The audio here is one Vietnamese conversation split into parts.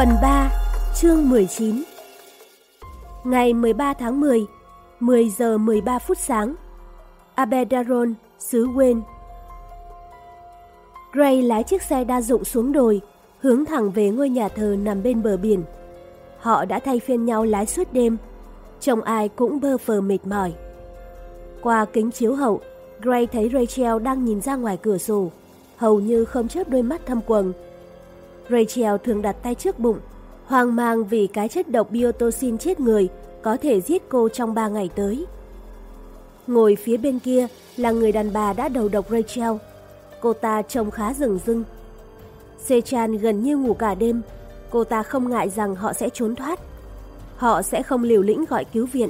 Phần 3, chương 19 Ngày 13 tháng 10, 10 giờ 13 phút sáng Abedaron, xứ Wayne Gray lái chiếc xe đa dụng xuống đồi, hướng thẳng về ngôi nhà thờ nằm bên bờ biển. Họ đã thay phiên nhau lái suốt đêm, chồng ai cũng bơ phờ mệt mỏi. Qua kính chiếu hậu, Gray thấy Rachel đang nhìn ra ngoài cửa sổ, hầu như không chớp đôi mắt thâm quầng. Rachel thường đặt tay trước bụng, hoang mang vì cái chất độc biotoxin chết người có thể giết cô trong 3 ngày tới. Ngồi phía bên kia là người đàn bà đã đầu độc Rachel. Cô ta trông khá rừng rưng. Sechan gần như ngủ cả đêm. Cô ta không ngại rằng họ sẽ trốn thoát. Họ sẽ không liều lĩnh gọi cứu viện.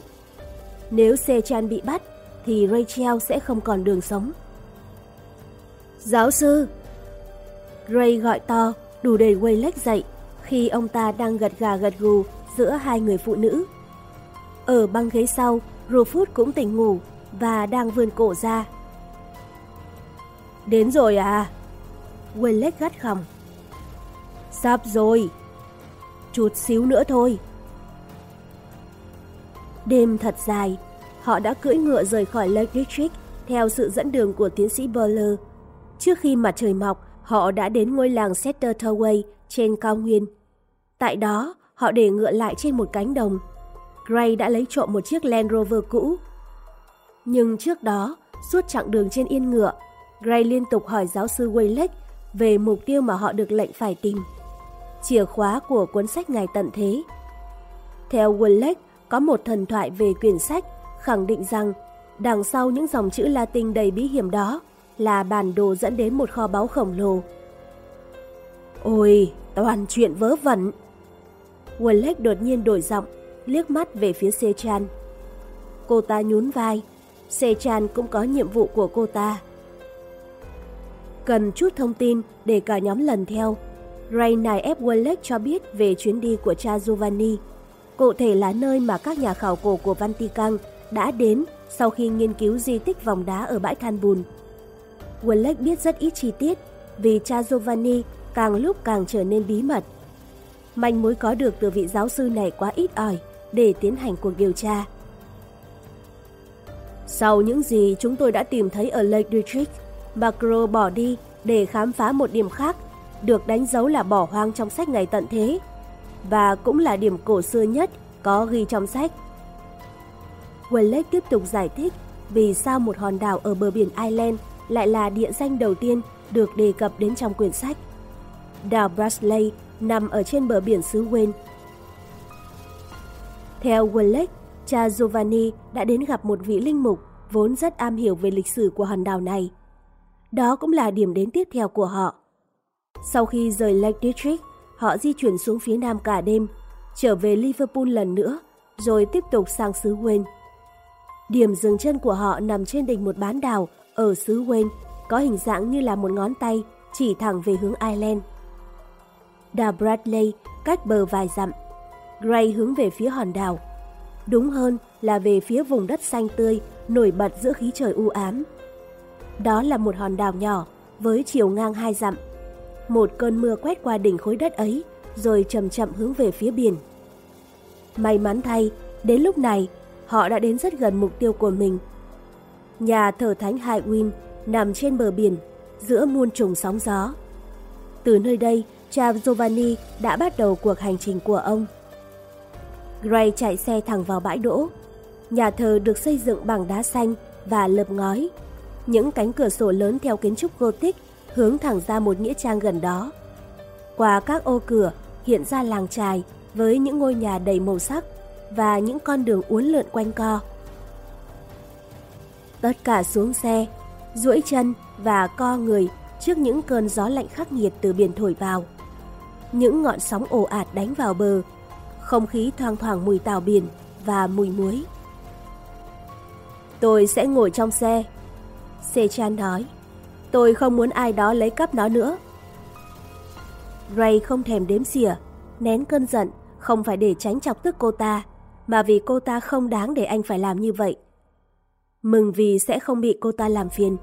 Nếu Sechan bị bắt, thì Rachel sẽ không còn đường sống. Giáo sư! Ray gọi to, đủ để Waylek dậy khi ông ta đang gật gà gật gù giữa hai người phụ nữ. Ở băng ghế sau, Rufus cũng tỉnh ngủ và đang vươn cổ ra. Đến rồi à? Waylek gắt gỏng. Sắp rồi. Chút xíu nữa thôi. Đêm thật dài, họ đã cưỡi ngựa rời khỏi Lake District theo sự dẫn đường của tiến sĩ Burler. Trước khi mặt trời mọc, họ đã đến ngôi làng Setter trên cao nguyên. Tại đó, họ để ngựa lại trên một cánh đồng. Gray đã lấy trộm một chiếc Land Rover cũ. Nhưng trước đó, suốt chặng đường trên yên ngựa, Gray liên tục hỏi giáo sư Waylake về mục tiêu mà họ được lệnh phải tìm. Chìa khóa của cuốn sách Ngày Tận Thế. Theo Waylake, có một thần thoại về quyển sách khẳng định rằng đằng sau những dòng chữ Latin đầy bí hiểm đó là bản đồ dẫn đến một kho báu khổng lồ. Ôi, toàn chuyện vớ vẩn. Wallace đột nhiên đổi giọng, liếc mắt về phía Sechan. Cô ta nhún vai, Sechan cũng có nhiệm vụ của cô ta. Cần chút thông tin để cả nhóm lần theo. Ray nài ép Wallace cho biết về chuyến đi của cha Giovanni, cụ thể là nơi mà các nhà khảo cổ của Vatican đã đến sau khi nghiên cứu di tích vòng đá ở bãi than bùn. Wallach biết rất ít chi tiết vì cha Giovanni càng lúc càng trở nên bí mật. Manh mối có được từ vị giáo sư này quá ít ỏi để tiến hành cuộc điều tra. Sau những gì chúng tôi đã tìm thấy ở Lake District, Macro bỏ đi để khám phá một điểm khác, được đánh dấu là bỏ hoang trong sách ngày tận thế, và cũng là điểm cổ xưa nhất có ghi trong sách. Wallach tiếp tục giải thích vì sao một hòn đảo ở bờ biển Ireland lại là địa danh đầu tiên được đề cập đến trong quyển sách. Đảo Brasley nằm ở trên bờ biển xứ Wayne. Theo Wallach, cha Giovanni đã đến gặp một vị linh mục vốn rất am hiểu về lịch sử của hòn đảo này. Đó cũng là điểm đến tiếp theo của họ. Sau khi rời Lake District, họ di chuyển xuống phía nam cả đêm, trở về Liverpool lần nữa, rồi tiếp tục sang xứ Wayne. Điểm dừng chân của họ nằm trên đỉnh một bán đảo ở xứ Wayne, có hình dạng như là một ngón tay chỉ thẳng về hướng Ireland. Đà Bradley cách bờ vài dặm. Gray hướng về phía hòn đảo. Đúng hơn là về phía vùng đất xanh tươi nổi bật giữa khí trời u ám. Đó là một hòn đảo nhỏ với chiều ngang hai dặm. Một cơn mưa quét qua đỉnh khối đất ấy rồi chậm chậm hướng về phía biển. May mắn thay, đến lúc này họ đã đến rất gần mục tiêu của mình. Nhà thờ thánh Highwind nằm trên bờ biển, giữa muôn trùng sóng gió. Từ nơi đây, cha Giovanni đã bắt đầu cuộc hành trình của ông. Gray chạy xe thẳng vào bãi đỗ. Nhà thờ được xây dựng bằng đá xanh và lợp ngói. Những cánh cửa sổ lớn theo kiến trúc Gothic hướng thẳng ra một nghĩa trang gần đó. Qua các ô cửa hiện ra làng trài với những ngôi nhà đầy màu sắc và những con đường uốn lượn quanh co. Tất cả xuống xe, duỗi chân và co người trước những cơn gió lạnh khắc nghiệt từ biển thổi vào. Những ngọn sóng ồ ạt đánh vào bờ, không khí thoang thoảng mùi tàu biển và mùi muối. Tôi sẽ ngồi trong xe. Sechan nói, tôi không muốn ai đó lấy cắp nó nữa. Ray không thèm đếm xỉa, nén cơn giận, không phải để tránh chọc tức cô ta, mà vì cô ta không đáng để anh phải làm như vậy. Mừng vì sẽ không bị cô ta làm phiền,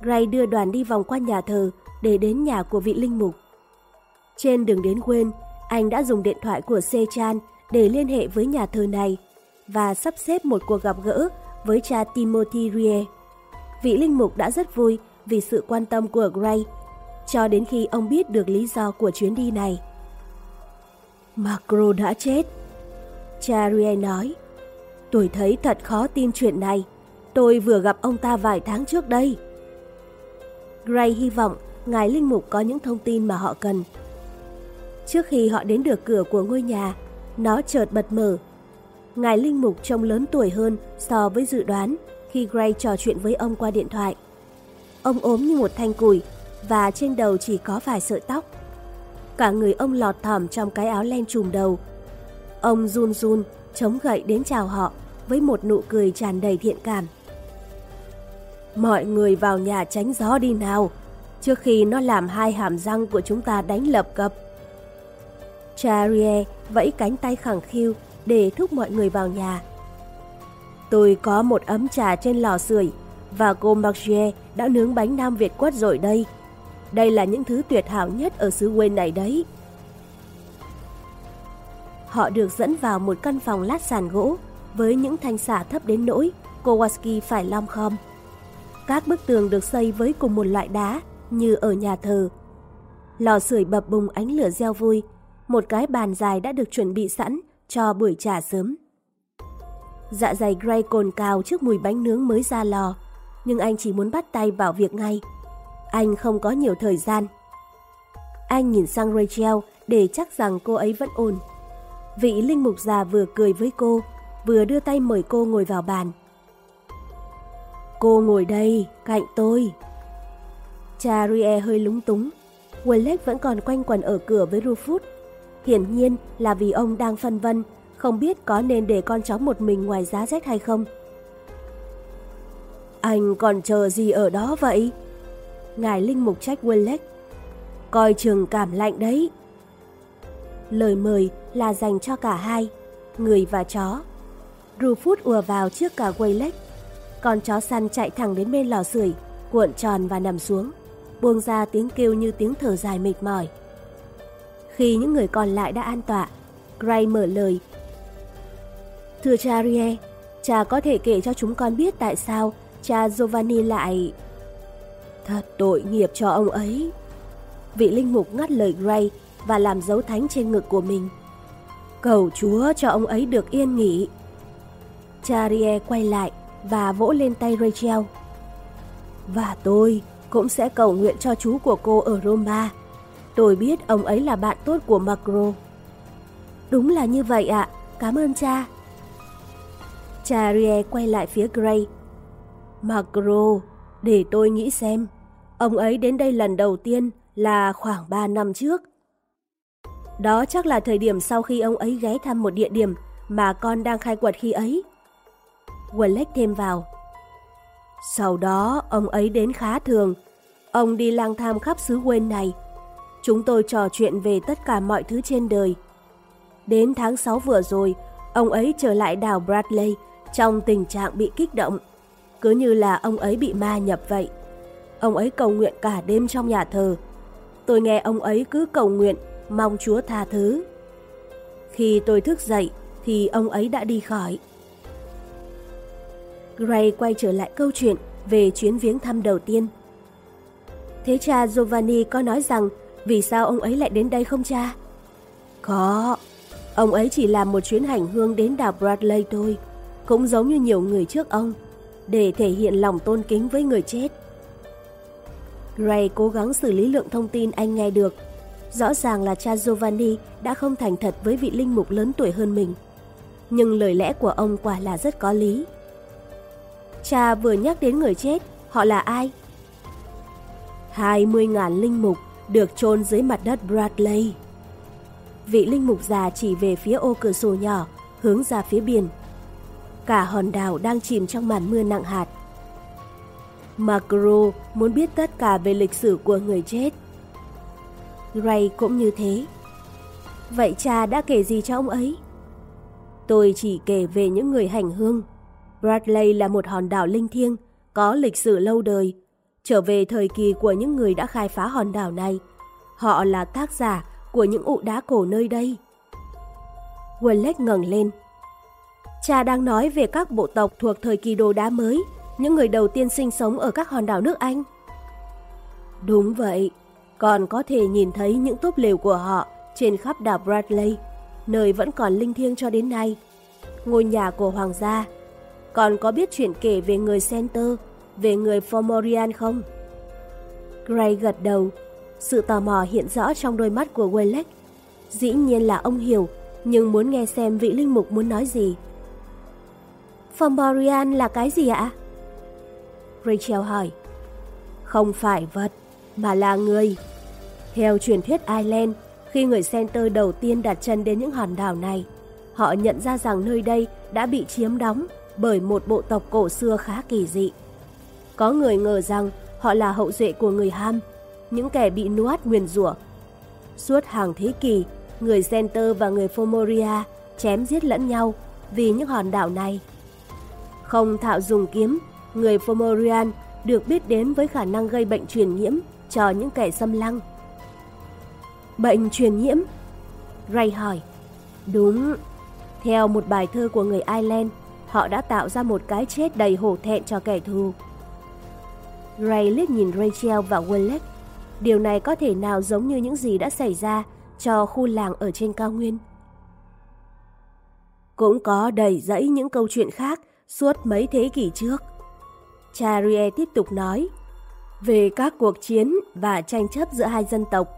Gray đưa đoàn đi vòng qua nhà thờ để đến nhà của vị linh mục. Trên đường đến quên, Anh đã dùng điện thoại của Sechan để liên hệ với nhà thờ này và sắp xếp một cuộc gặp gỡ với cha Timothy Rie. Vị linh mục đã rất vui vì sự quan tâm của Gray, cho đến khi ông biết được lý do của chuyến đi này. Macro đã chết. Cha Rie nói, tôi thấy thật khó tin chuyện này. Tôi vừa gặp ông ta vài tháng trước đây. Gray hy vọng ngài linh mục có những thông tin mà họ cần. Trước khi họ đến được cửa của ngôi nhà, nó chợt bật mở. Ngài linh mục trông lớn tuổi hơn so với dự đoán khi Gray trò chuyện với ông qua điện thoại. Ông ốm như một thanh củi và trên đầu chỉ có vài sợi tóc. Cả người ông lọt thỏm trong cái áo len trùm đầu. Ông run run, chống gậy đến chào họ với một nụ cười tràn đầy thiện cảm. Mọi người vào nhà tránh gió đi nào, trước khi nó làm hai hàm răng của chúng ta đánh lập cập. Charrier vẫy cánh tay khẳng khiu để thúc mọi người vào nhà. Tôi có một ấm trà trên lò sưởi và cô Margier đã nướng bánh Nam Việt quất rồi đây. Đây là những thứ tuyệt hảo nhất ở xứ quê này đấy. Họ được dẫn vào một căn phòng lát sàn gỗ với những thanh xả thấp đến nỗi Kowalski phải lom khom. Các bức tường được xây với cùng một loại đá như ở nhà thờ. Lò sưởi bập bùng ánh lửa reo vui, một cái bàn dài đã được chuẩn bị sẵn cho buổi trà sớm. Dạ dày Gray cồn cào trước mùi bánh nướng mới ra lò, nhưng anh chỉ muốn bắt tay vào việc ngay. Anh không có nhiều thời gian. Anh nhìn sang Rachel để chắc rằng cô ấy vẫn ổn. Vị linh mục già vừa cười với cô, vừa đưa tay mời cô ngồi vào bàn. Cô ngồi đây, cạnh tôi. Cha Rie hơi lúng túng. Wallace vẫn còn quanh quẩn ở cửa với Rufus. Hiển nhiên là vì ông đang phân vân, không biết có nên để con chó một mình ngoài giá rét hay không. Anh còn chờ gì ở đó vậy? Ngài Linh Mục trách Wallace. Coi trường cảm lạnh đấy. Lời mời là dành cho cả hai, người và chó. Rufus ùa vào trước cả Wallace con chó săn chạy thẳng đến bên lò sưởi, cuộn tròn và nằm xuống, buông ra tiếng kêu như tiếng thở dài mệt mỏi. Khi những người còn lại đã an tọa, Gray mở lời. Thưa cha Rie, cha có thể kể cho chúng con biết tại sao cha Giovanni lại... Thật tội nghiệp cho ông ấy. Vị linh mục ngắt lời Gray và làm dấu thánh trên ngực của mình. Cầu Chúa cho ông ấy được yên nghỉ. Cha Rie quay lại, và vỗ lên tay Rachel. Và tôi cũng sẽ cầu nguyện cho chú của cô ở Roma. Tôi biết ông ấy là bạn tốt của Macro. Đúng là như vậy ạ, cảm ơn cha. Cha Rie quay lại phía Gray. Macro, để tôi nghĩ xem. Ông ấy đến đây lần đầu tiên là khoảng 3 năm trước. Đó chắc là thời điểm sau khi ông ấy ghé thăm một địa điểm mà con đang khai quật khi ấy. Wallace thêm vào. Sau đó, ông ấy đến khá thường. Ông đi lang thang khắp xứ quên này. Chúng tôi trò chuyện về tất cả mọi thứ trên đời. Đến tháng 6 vừa rồi, ông ấy trở lại đảo Bradley trong tình trạng bị kích động. Cứ như là ông ấy bị ma nhập vậy. Ông ấy cầu nguyện cả đêm trong nhà thờ. Tôi nghe ông ấy cứ cầu nguyện, mong Chúa tha thứ. Khi tôi thức dậy, thì ông ấy đã đi khỏi. Gray quay trở lại câu chuyện về chuyến viếng thăm đầu tiên. Thế cha Giovanni có nói rằng vì sao ông ấy lại đến đây không cha? Có, ông ấy chỉ làm một chuyến hành hương đến đảo Bradley thôi, cũng giống như nhiều người trước ông, để thể hiện lòng tôn kính với người chết. Gray cố gắng xử lý lượng thông tin anh nghe được. Rõ ràng là cha Giovanni đã không thành thật với vị linh mục lớn tuổi hơn mình. Nhưng lời lẽ của ông quả là rất có lý. Cha vừa nhắc đến người chết, họ là ai? 20.000 linh mục được chôn dưới mặt đất Bradley. Vị linh mục già chỉ về phía ô cửa sổ nhỏ, hướng ra phía biển. Cả hòn đảo đang chìm trong màn mưa nặng hạt. Macro muốn biết tất cả về lịch sử của người chết. Ray cũng như thế. Vậy cha đã kể gì cho ông ấy? Tôi chỉ kể về những người hành hương Bradley là một hòn đảo linh thiêng, có lịch sử lâu đời. Trở về thời kỳ của những người đã khai phá hòn đảo này, họ là tác giả của những ụ đá cổ nơi đây. Wallace ngẩng lên. Cha đang nói về các bộ tộc thuộc thời kỳ đồ đá mới, những người đầu tiên sinh sống ở các hòn đảo nước Anh. Đúng vậy, còn có thể nhìn thấy những túp lều của họ trên khắp đảo Bradley, nơi vẫn còn linh thiêng cho đến nay. Ngôi nhà của hoàng gia. Còn có biết chuyện kể về người Center, về người formorian không? Gray gật đầu. Sự tò mò hiện rõ trong đôi mắt của Wellek. Dĩ nhiên là ông hiểu, nhưng muốn nghe xem vị linh mục muốn nói gì. formorian là cái gì ạ? Rachel hỏi. Không phải vật, mà là người. Theo truyền thuyết Ireland, khi người Center đầu tiên đặt chân đến những hòn đảo này, họ nhận ra rằng nơi đây đã bị chiếm đóng bởi một bộ tộc cổ xưa khá kỳ dị. Có người ngờ rằng họ là hậu duệ của người Ham, những kẻ bị nuốt nguyền rủa. Suốt hàng thế kỷ, người Center và người Fomoria chém giết lẫn nhau vì những hòn đảo này. Không thạo dùng kiếm, người Fomorian được biết đến với khả năng gây bệnh truyền nhiễm cho những kẻ xâm lăng. Bệnh truyền nhiễm? Ray hỏi. Đúng. Theo một bài thơ của người Ireland, họ đã tạo ra một cái chết đầy hổ thẹn cho kẻ thù. Ray liếc nhìn Rachel và Wallace. Điều này có thể nào giống như những gì đã xảy ra cho khu làng ở trên cao nguyên? Cũng có đầy dẫy những câu chuyện khác suốt mấy thế kỷ trước. Charie tiếp tục nói, về các cuộc chiến và tranh chấp giữa hai dân tộc.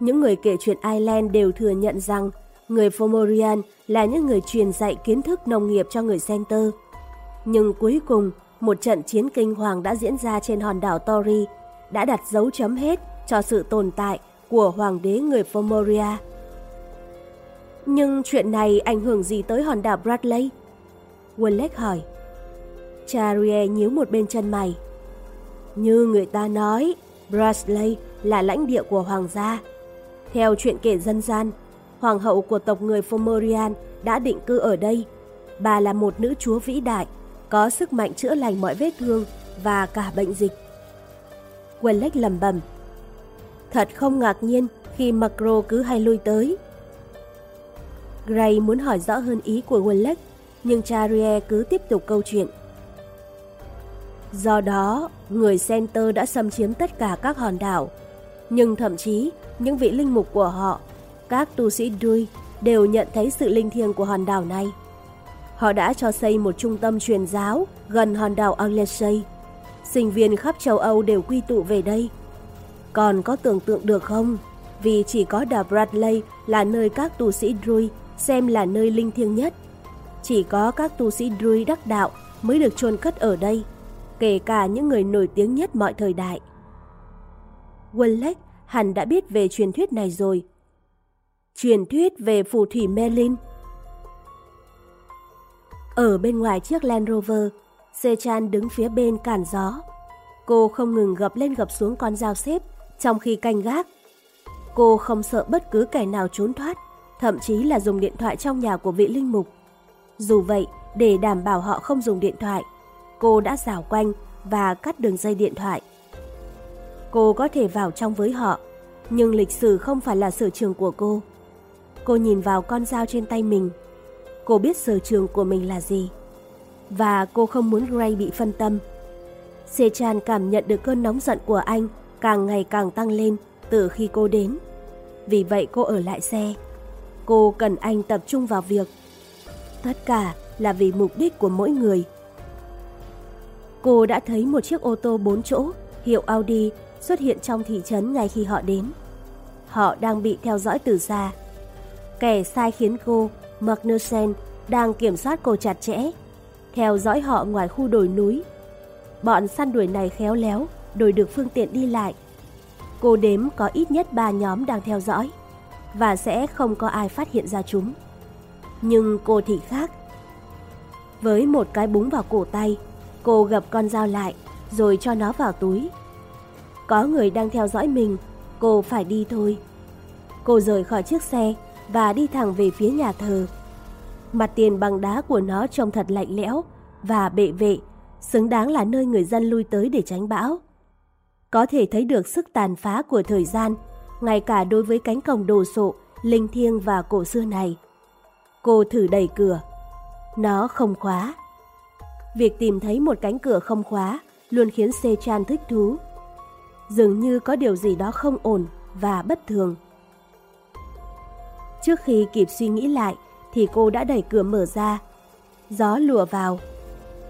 Những người kể chuyện Ireland đều thừa nhận rằng người Fomorian là những người truyền dạy kiến thức nông nghiệp cho người Center. Nhưng cuối cùng, một trận chiến kinh hoàng đã diễn ra trên hòn đảo Tori, đã đặt dấu chấm hết cho sự tồn tại của hoàng đế người Fomoria. Nhưng chuyện này ảnh hưởng gì tới hòn đảo Bradley? Wallace hỏi. Charie nhíu một bên chân mày. Như người ta nói, Bradley là lãnh địa của hoàng gia. Theo chuyện kể dân gian, hoàng hậu của tộc người Fomorian đã định cư ở đây. Bà là một nữ chúa vĩ đại, có sức mạnh chữa lành mọi vết thương và cả bệnh dịch. Wallace lầm bầm. Thật không ngạc nhiên khi Macro cứ hay lui tới. Gray muốn hỏi rõ hơn ý của Wallace, nhưng Charie cứ tiếp tục câu chuyện. Do đó, người Center đã xâm chiếm tất cả các hòn đảo, nhưng thậm chí những vị linh mục của họ, các tu sĩ Druid đều nhận thấy sự linh thiêng của hòn đảo này. Họ đã cho xây một trung tâm truyền giáo gần hòn đảo Anglesey. Sinh viên khắp châu Âu đều quy tụ về đây. Còn có tưởng tượng được không? Vì chỉ có đảo Bradley là nơi các tu sĩ Druid xem là nơi linh thiêng nhất. Chỉ có các tu sĩ Druid đắc đạo mới được chôn cất ở đây, kể cả những người nổi tiếng nhất mọi thời đại. Wallach hẳn đã biết về truyền thuyết này rồi. Truyền thuyết về phù thủy Merlin ở bên ngoài chiếc Land Rover, Sechan đứng phía bên cản gió. Cô không ngừng gập lên gập xuống con dao xếp trong khi canh gác. Cô không sợ bất cứ kẻ nào trốn thoát, thậm chí là dùng điện thoại trong nhà của vị linh mục. Dù vậy, để đảm bảo họ không dùng điện thoại, cô đã rào quanh và cắt đường dây điện thoại. Cô có thể vào trong với họ, nhưng lịch sử không phải là sở trường của cô. Cô nhìn vào con dao trên tay mình Cô biết sở trường của mình là gì. Và cô không muốn Gray bị phân tâm. Sechan cảm nhận được cơn nóng giận của anh càng ngày càng tăng lên từ khi cô đến. Vì vậy cô ở lại xe. Cô cần anh tập trung vào việc. Tất cả là vì mục đích của mỗi người. Cô đã thấy một chiếc ô tô 4 chỗ, hiệu Audi, xuất hiện trong thị trấn ngay khi họ đến. Họ đang bị theo dõi từ xa. Kẻ sai khiến cô Magnussen đang kiểm soát cô chặt chẽ, theo dõi họ ngoài khu đồi núi. Bọn săn đuổi này khéo léo, đổi được phương tiện đi lại. Cô đếm có ít nhất 3 nhóm đang theo dõi, và sẽ không có ai phát hiện ra chúng. Nhưng cô thì khác. Với một cái búng vào cổ tay, cô gập con dao lại, rồi cho nó vào túi. Có người đang theo dõi mình, cô phải đi thôi. Cô rời khỏi chiếc xe, và đi thẳng về phía nhà thờ. Mặt tiền bằng đá của nó trông thật lạnh lẽo và bệ vệ, xứng đáng là nơi người dân lui tới để tránh bão. Có thể thấy được sức tàn phá của thời gian ngay cả đối với cánh cổng đồ sộ, linh thiêng và cổ xưa này. Cô thử đẩy cửa. Nó không khóa. Việc tìm thấy một cánh cửa không khóa luôn khiến Se-chan thích thú. Dường như có điều gì đó không ổn và bất thường. Trước khi kịp suy nghĩ lại thì cô đã đẩy cửa mở ra. Gió lùa vào.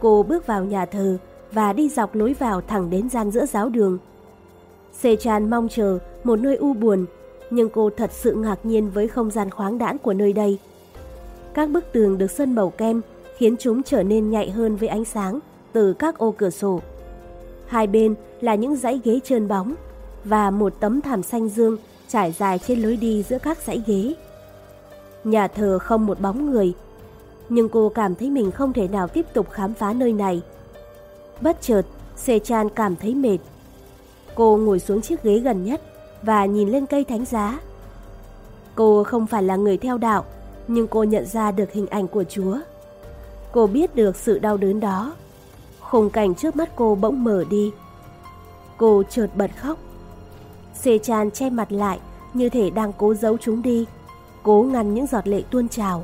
Cô bước vào nhà thờ và đi dọc lối vào thẳng đến gian giữa giáo đường. Sê Chan mong chờ một nơi u buồn, nhưng cô thật sự ngạc nhiên với không gian khoáng đãng của nơi đây. Các bức tường được sơn màu kem khiến chúng trở nên nhạy hơn với ánh sáng từ các ô cửa sổ. Hai bên là những dãy ghế trơn bóng và một tấm thảm xanh dương trải dài trên lối đi giữa các dãy ghế. Nhà thờ không một bóng người, nhưng cô cảm thấy mình không thể nào tiếp tục khám phá nơi này. Bất chợt, Sê Chan cảm thấy mệt. Cô ngồi xuống chiếc ghế gần nhất và nhìn lên cây thánh giá. Cô không phải là người theo đạo, nhưng cô nhận ra được hình ảnh của Chúa. Cô biết được sự đau đớn đó. Khung cảnh trước mắt cô bỗng mở đi. Cô chợt bật khóc. Sê Chan che mặt lại như thể đang cố giấu chúng đi, cố ngăn những giọt lệ tuôn trào.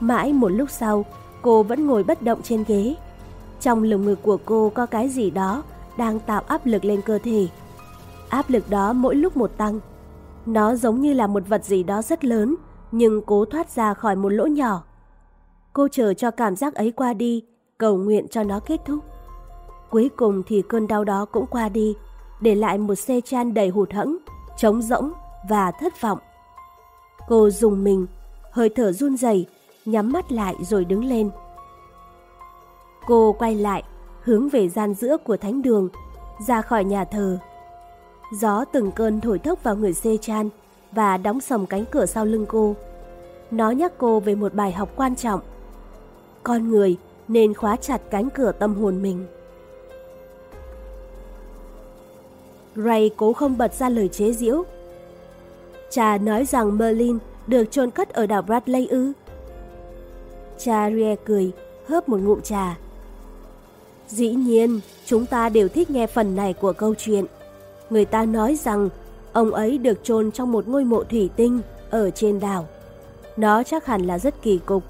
Mãi một lúc sau, cô vẫn ngồi bất động trên ghế. Trong lồng ngực của cô có cái gì đó đang tạo áp lực lên cơ thể. Áp lực đó mỗi lúc một tăng. Nó giống như là một vật gì đó rất lớn, nhưng cố thoát ra khỏi một lỗ nhỏ. Cô chờ cho cảm giác ấy qua đi, cầu nguyện cho nó kết thúc. Cuối cùng thì cơn đau đó cũng qua đi, để lại một xe chan đầy hụt hẫng, trống rỗng và thất vọng. Cô dùng mình, hơi thở run rẩy, nhắm mắt lại rồi đứng lên. Cô quay lại, hướng về gian giữa của thánh đường, ra khỏi nhà thờ. Gió từng cơn thổi thốc vào người Sê Chan và đóng sầm cánh cửa sau lưng cô. Nó nhắc cô về một bài học quan trọng. Con người nên khóa chặt cánh cửa tâm hồn mình. Ray cố không bật ra lời chế giễu. Cha nói rằng Merlin được chôn cất ở đảo Bradley ư. Cha Rie cười, hớp một ngụm trà. Dĩ nhiên, chúng ta đều thích nghe phần này của câu chuyện. Người ta nói rằng ông ấy được chôn trong một ngôi mộ thủy tinh ở trên đảo. Nó chắc hẳn là rất kỳ cục,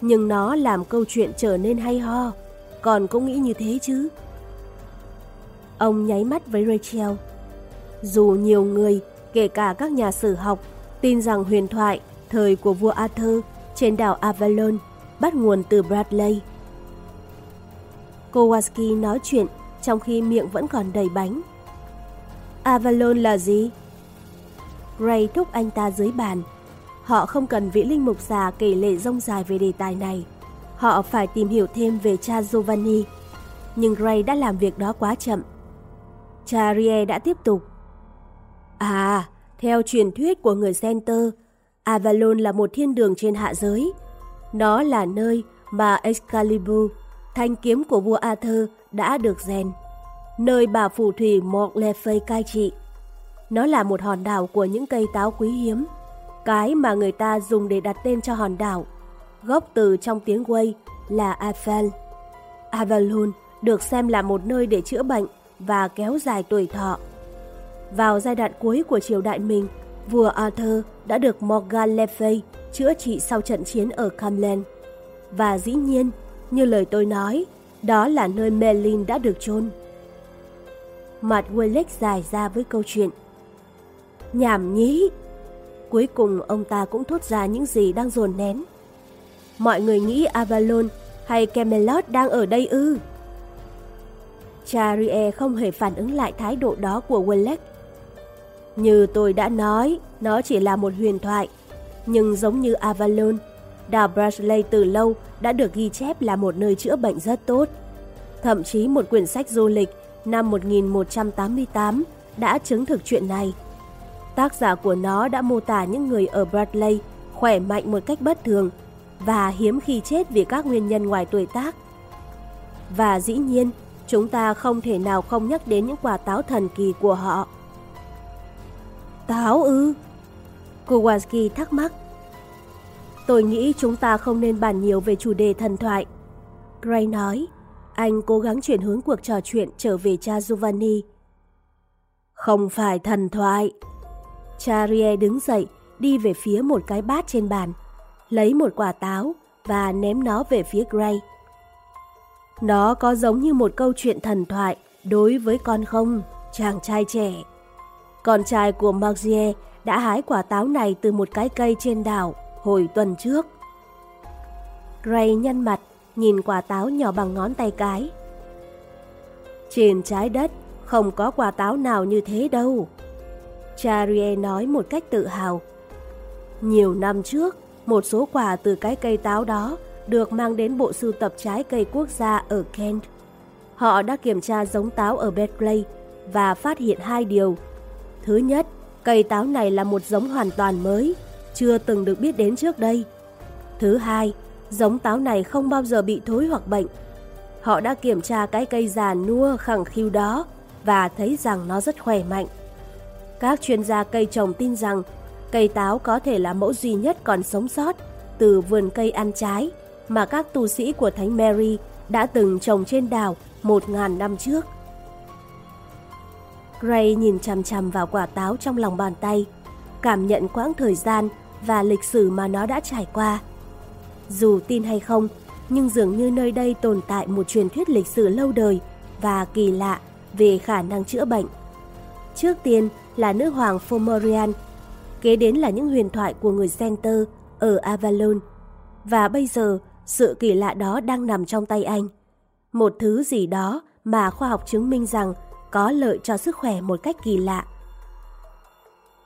nhưng nó làm câu chuyện trở nên hay ho, còn cũng nghĩ như thế chứ. Ông nháy mắt với Rachel. Dù nhiều người, kể cả các nhà sử học, tin rằng huyền thoại thời của vua Arthur trên đảo Avalon bắt nguồn từ Bradley. Kowalski nói chuyện trong khi miệng vẫn còn đầy bánh. Avalon là gì? Ray thúc anh ta dưới bàn. Họ không cần vị linh mục già kể lệ rông dài về đề tài này. Họ phải tìm hiểu thêm về cha Giovanni. Nhưng Ray đã làm việc đó quá chậm. Cha Rie đã tiếp tục. À, theo truyền thuyết của người Center, Avalon là một thiên đường trên hạ giới. Nó là nơi mà Excalibur, thanh kiếm của vua Arthur, đã được rèn nơi bà phù thủy Morlefay cai trị. Nó là một hòn đảo của những cây táo quý hiếm, cái mà người ta dùng để đặt tên cho hòn đảo. Gốc từ trong tiếng Way là Aphel. Avalon được xem là một nơi để chữa bệnh và kéo dài tuổi thọ. Vào giai đoạn cuối của triều đại mình, vua Arthur đã được Morgan Le Fay chữa trị sau trận chiến ở Camland. Và dĩ nhiên, như lời tôi nói, đó là nơi Merlin đã được chôn. Mặt Willick dài ra với câu chuyện. Nhảm nhí! Cuối cùng ông ta cũng thốt ra những gì đang dồn nén. Mọi người nghĩ Avalon hay Camelot đang ở đây ư? Charie không hề phản ứng lại thái độ đó của Willick như tôi đã nói, nó chỉ là một huyền thoại. Nhưng giống như Avalon, đảo Bradley từ lâu đã được ghi chép là một nơi chữa bệnh rất tốt. Thậm chí một quyển sách du lịch năm 1188 đã chứng thực chuyện này. Tác giả của nó đã mô tả những người ở Bradley khỏe mạnh một cách bất thường và hiếm khi chết vì các nguyên nhân ngoài tuổi tác. Và dĩ nhiên, chúng ta không thể nào không nhắc đến những quả táo thần kỳ của họ. Táo ư? Kowalski thắc mắc. Tôi nghĩ chúng ta không nên bàn nhiều về chủ đề thần thoại. Gray nói. Anh cố gắng chuyển hướng cuộc trò chuyện trở về cha Giovanni. Không phải thần thoại. Charie đứng dậy, đi về phía một cái bát trên bàn, lấy một quả táo và ném nó về phía Gray. Nó có giống như một câu chuyện thần thoại đối với con không, chàng trai trẻ. Con trai của Margier đã hái quả táo này từ một cái cây trên đảo hồi tuần trước. Gray nhăn mặt, nhìn quả táo nhỏ bằng ngón tay cái. Trên trái đất không có quả táo nào như thế đâu. Charie nói một cách tự hào. Nhiều năm trước, một số quả từ cái cây táo đó được mang đến bộ sưu tập trái cây quốc gia ở Kent. Họ đã kiểm tra giống táo ở Berkeley và phát hiện hai điều. Thứ nhất, cây táo này là một giống hoàn toàn mới, chưa từng được biết đến trước đây. Thứ hai, giống táo này không bao giờ bị thối hoặc bệnh. Họ đã kiểm tra cái cây già nua khẳng khiu đó và thấy rằng nó rất khỏe mạnh. Các chuyên gia cây trồng tin rằng cây táo có thể là mẫu duy nhất còn sống sót từ vườn cây ăn trái mà các tu sĩ của Thánh Mary đã từng trồng trên đảo một ngàn năm trước. Gray nhìn chằm chằm vào quả táo trong lòng bàn tay, cảm nhận quãng thời gian và lịch sử mà nó đã trải qua. Dù tin hay không, nhưng dường như nơi đây tồn tại một truyền thuyết lịch sử lâu đời và kỳ lạ về khả năng chữa bệnh. Trước tiên là nữ hoàng Fomorian, kế đến là những huyền thoại của người Center ở Avalon. Và bây giờ, sự kỳ lạ đó đang nằm trong tay anh. Một thứ gì đó mà khoa học chứng minh rằng có lợi cho sức khỏe một cách kỳ lạ.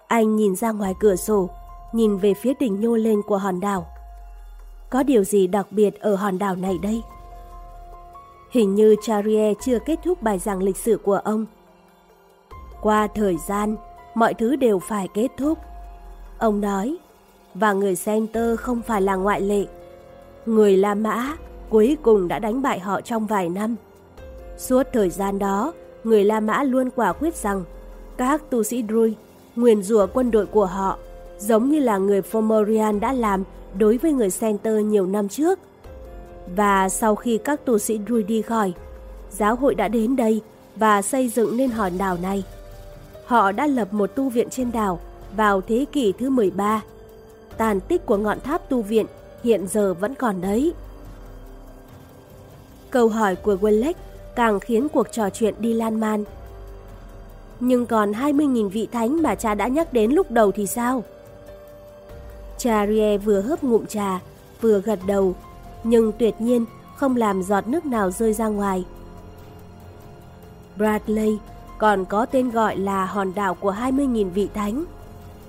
Anh nhìn ra ngoài cửa sổ, nhìn về phía đỉnh nhô lên của hòn đảo. Có điều gì đặc biệt ở hòn đảo này đây? Hình như Charrier chưa kết thúc bài giảng lịch sử của ông. Qua thời gian, mọi thứ đều phải kết thúc. Ông nói, và người Center không phải là ngoại lệ. Người La Mã cuối cùng đã đánh bại họ trong vài năm. Suốt thời gian đó, người La Mã luôn quả quyết rằng các tu sĩ Druid nguyền rủa quân đội của họ giống như là người Fomorian đã làm đối với người Center nhiều năm trước. Và sau khi các tu sĩ Druid đi khỏi, giáo hội đã đến đây và xây dựng nên hòn đảo này. Họ đã lập một tu viện trên đảo vào thế kỷ thứ 13. Tàn tích của ngọn tháp tu viện hiện giờ vẫn còn đấy. Câu hỏi của Wellek càng khiến cuộc trò chuyện đi lan man. Nhưng còn 20.000 vị thánh mà cha đã nhắc đến lúc đầu thì sao? Cha Rie vừa hớp ngụm trà, vừa gật đầu, nhưng tuyệt nhiên không làm giọt nước nào rơi ra ngoài. Bradley còn có tên gọi là hòn đảo của 20.000 vị thánh.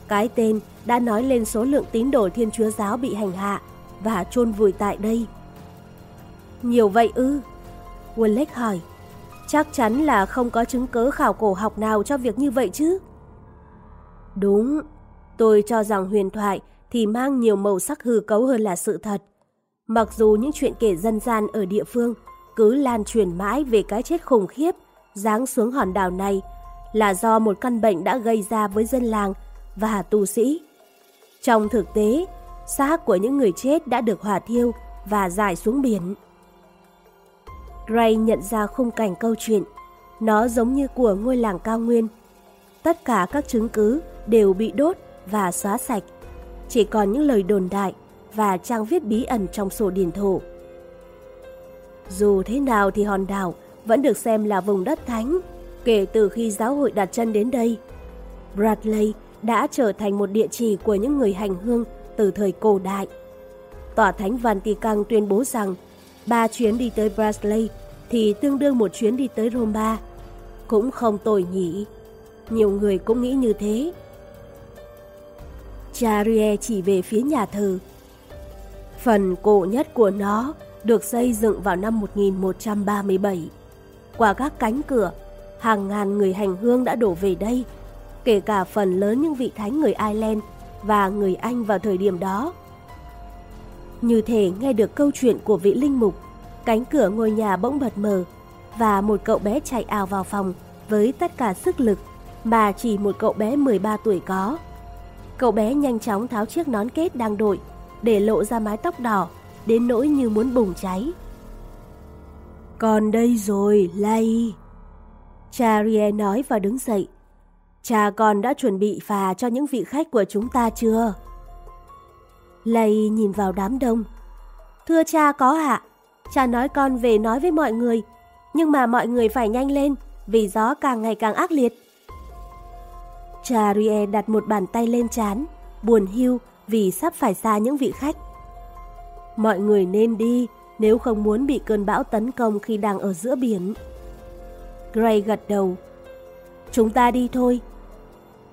Cái tên đã nói lên số lượng tín đồ Thiên Chúa Giáo bị hành hạ và chôn vùi tại đây. Nhiều vậy ư? Wallach hỏi. Chắc chắn là không có chứng cớ khảo cổ học nào cho việc như vậy chứ? Đúng, tôi cho rằng huyền thoại thì mang nhiều màu sắc hư cấu hơn là sự thật. Mặc dù những chuyện kể dân gian ở địa phương cứ lan truyền mãi về cái chết khủng khiếp giáng xuống hòn đảo này là do một căn bệnh đã gây ra với dân làng và tu sĩ. Trong thực tế, xác của những người chết đã được hỏa thiêu và giải xuống biển. Ray nhận ra khung cảnh câu chuyện, nó giống như của ngôi làng cao nguyên. Tất cả các chứng cứ đều bị đốt và xóa sạch, chỉ còn những lời đồn đại và trang viết bí ẩn trong sổ điển thổ. Dù thế nào thì hòn đảo vẫn được xem là vùng đất thánh kể từ khi giáo hội đặt chân đến đây. Bradley đã trở thành một địa chỉ của những người hành hương từ thời cổ đại. Tòa thánh Vatican tuyên bố rằng ba chuyến đi tới Bradley thì tương đương một chuyến đi tới Roma. Cũng không tồi nhỉ. Nhiều người cũng nghĩ như thế. Charie chỉ về phía nhà thờ. Phần cổ nhất của nó được xây dựng vào năm 1137. Qua các cánh cửa, hàng ngàn người hành hương đã đổ về đây, kể cả phần lớn những vị thánh người Ireland và người Anh vào thời điểm đó. Như thể nghe được câu chuyện của vị linh mục, cánh cửa ngôi nhà bỗng bật mở và một cậu bé chạy ào vào phòng với tất cả sức lực mà chỉ một cậu bé 13 tuổi có. Cậu bé nhanh chóng tháo chiếc nón kết đang đội để lộ ra mái tóc đỏ đến nỗi như muốn bùng cháy. Còn đây rồi, Lay. Charie nói và đứng dậy. Cha con đã chuẩn bị phà cho những vị khách của chúng ta chưa? Lay nhìn vào đám đông. Thưa cha có ạ. Cha nói con về nói với mọi người. Nhưng mà mọi người phải nhanh lên vì gió càng ngày càng ác liệt. Cha Rie đặt một bàn tay lên chán, buồn hiu vì sắp phải xa những vị khách. Mọi người nên đi nếu không muốn bị cơn bão tấn công khi đang ở giữa biển. Gray gật đầu. Chúng ta đi thôi.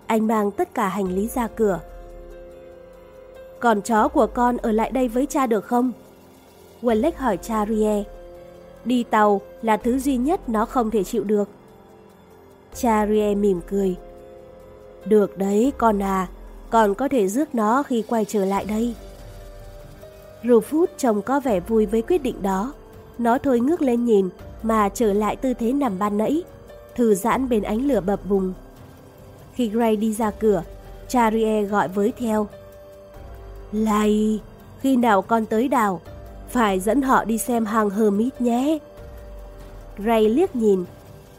Anh mang tất cả hành lý ra cửa. Còn chó của con ở lại đây với cha được không? Wallace hỏi cha Rie. Đi tàu là thứ duy nhất nó không thể chịu được. Cha Rie mỉm cười. Được đấy con à, còn có thể rước nó khi quay trở lại đây. Rufus trông có vẻ vui với quyết định đó. Nó thôi ngước lên nhìn mà trở lại tư thế nằm ban nãy, thư giãn bên ánh lửa bập bùng. Khi Gray đi ra cửa, Charie gọi với theo. Lai, khi nào con tới đảo, phải dẫn họ đi xem hang Hermit nhé. Ray liếc nhìn,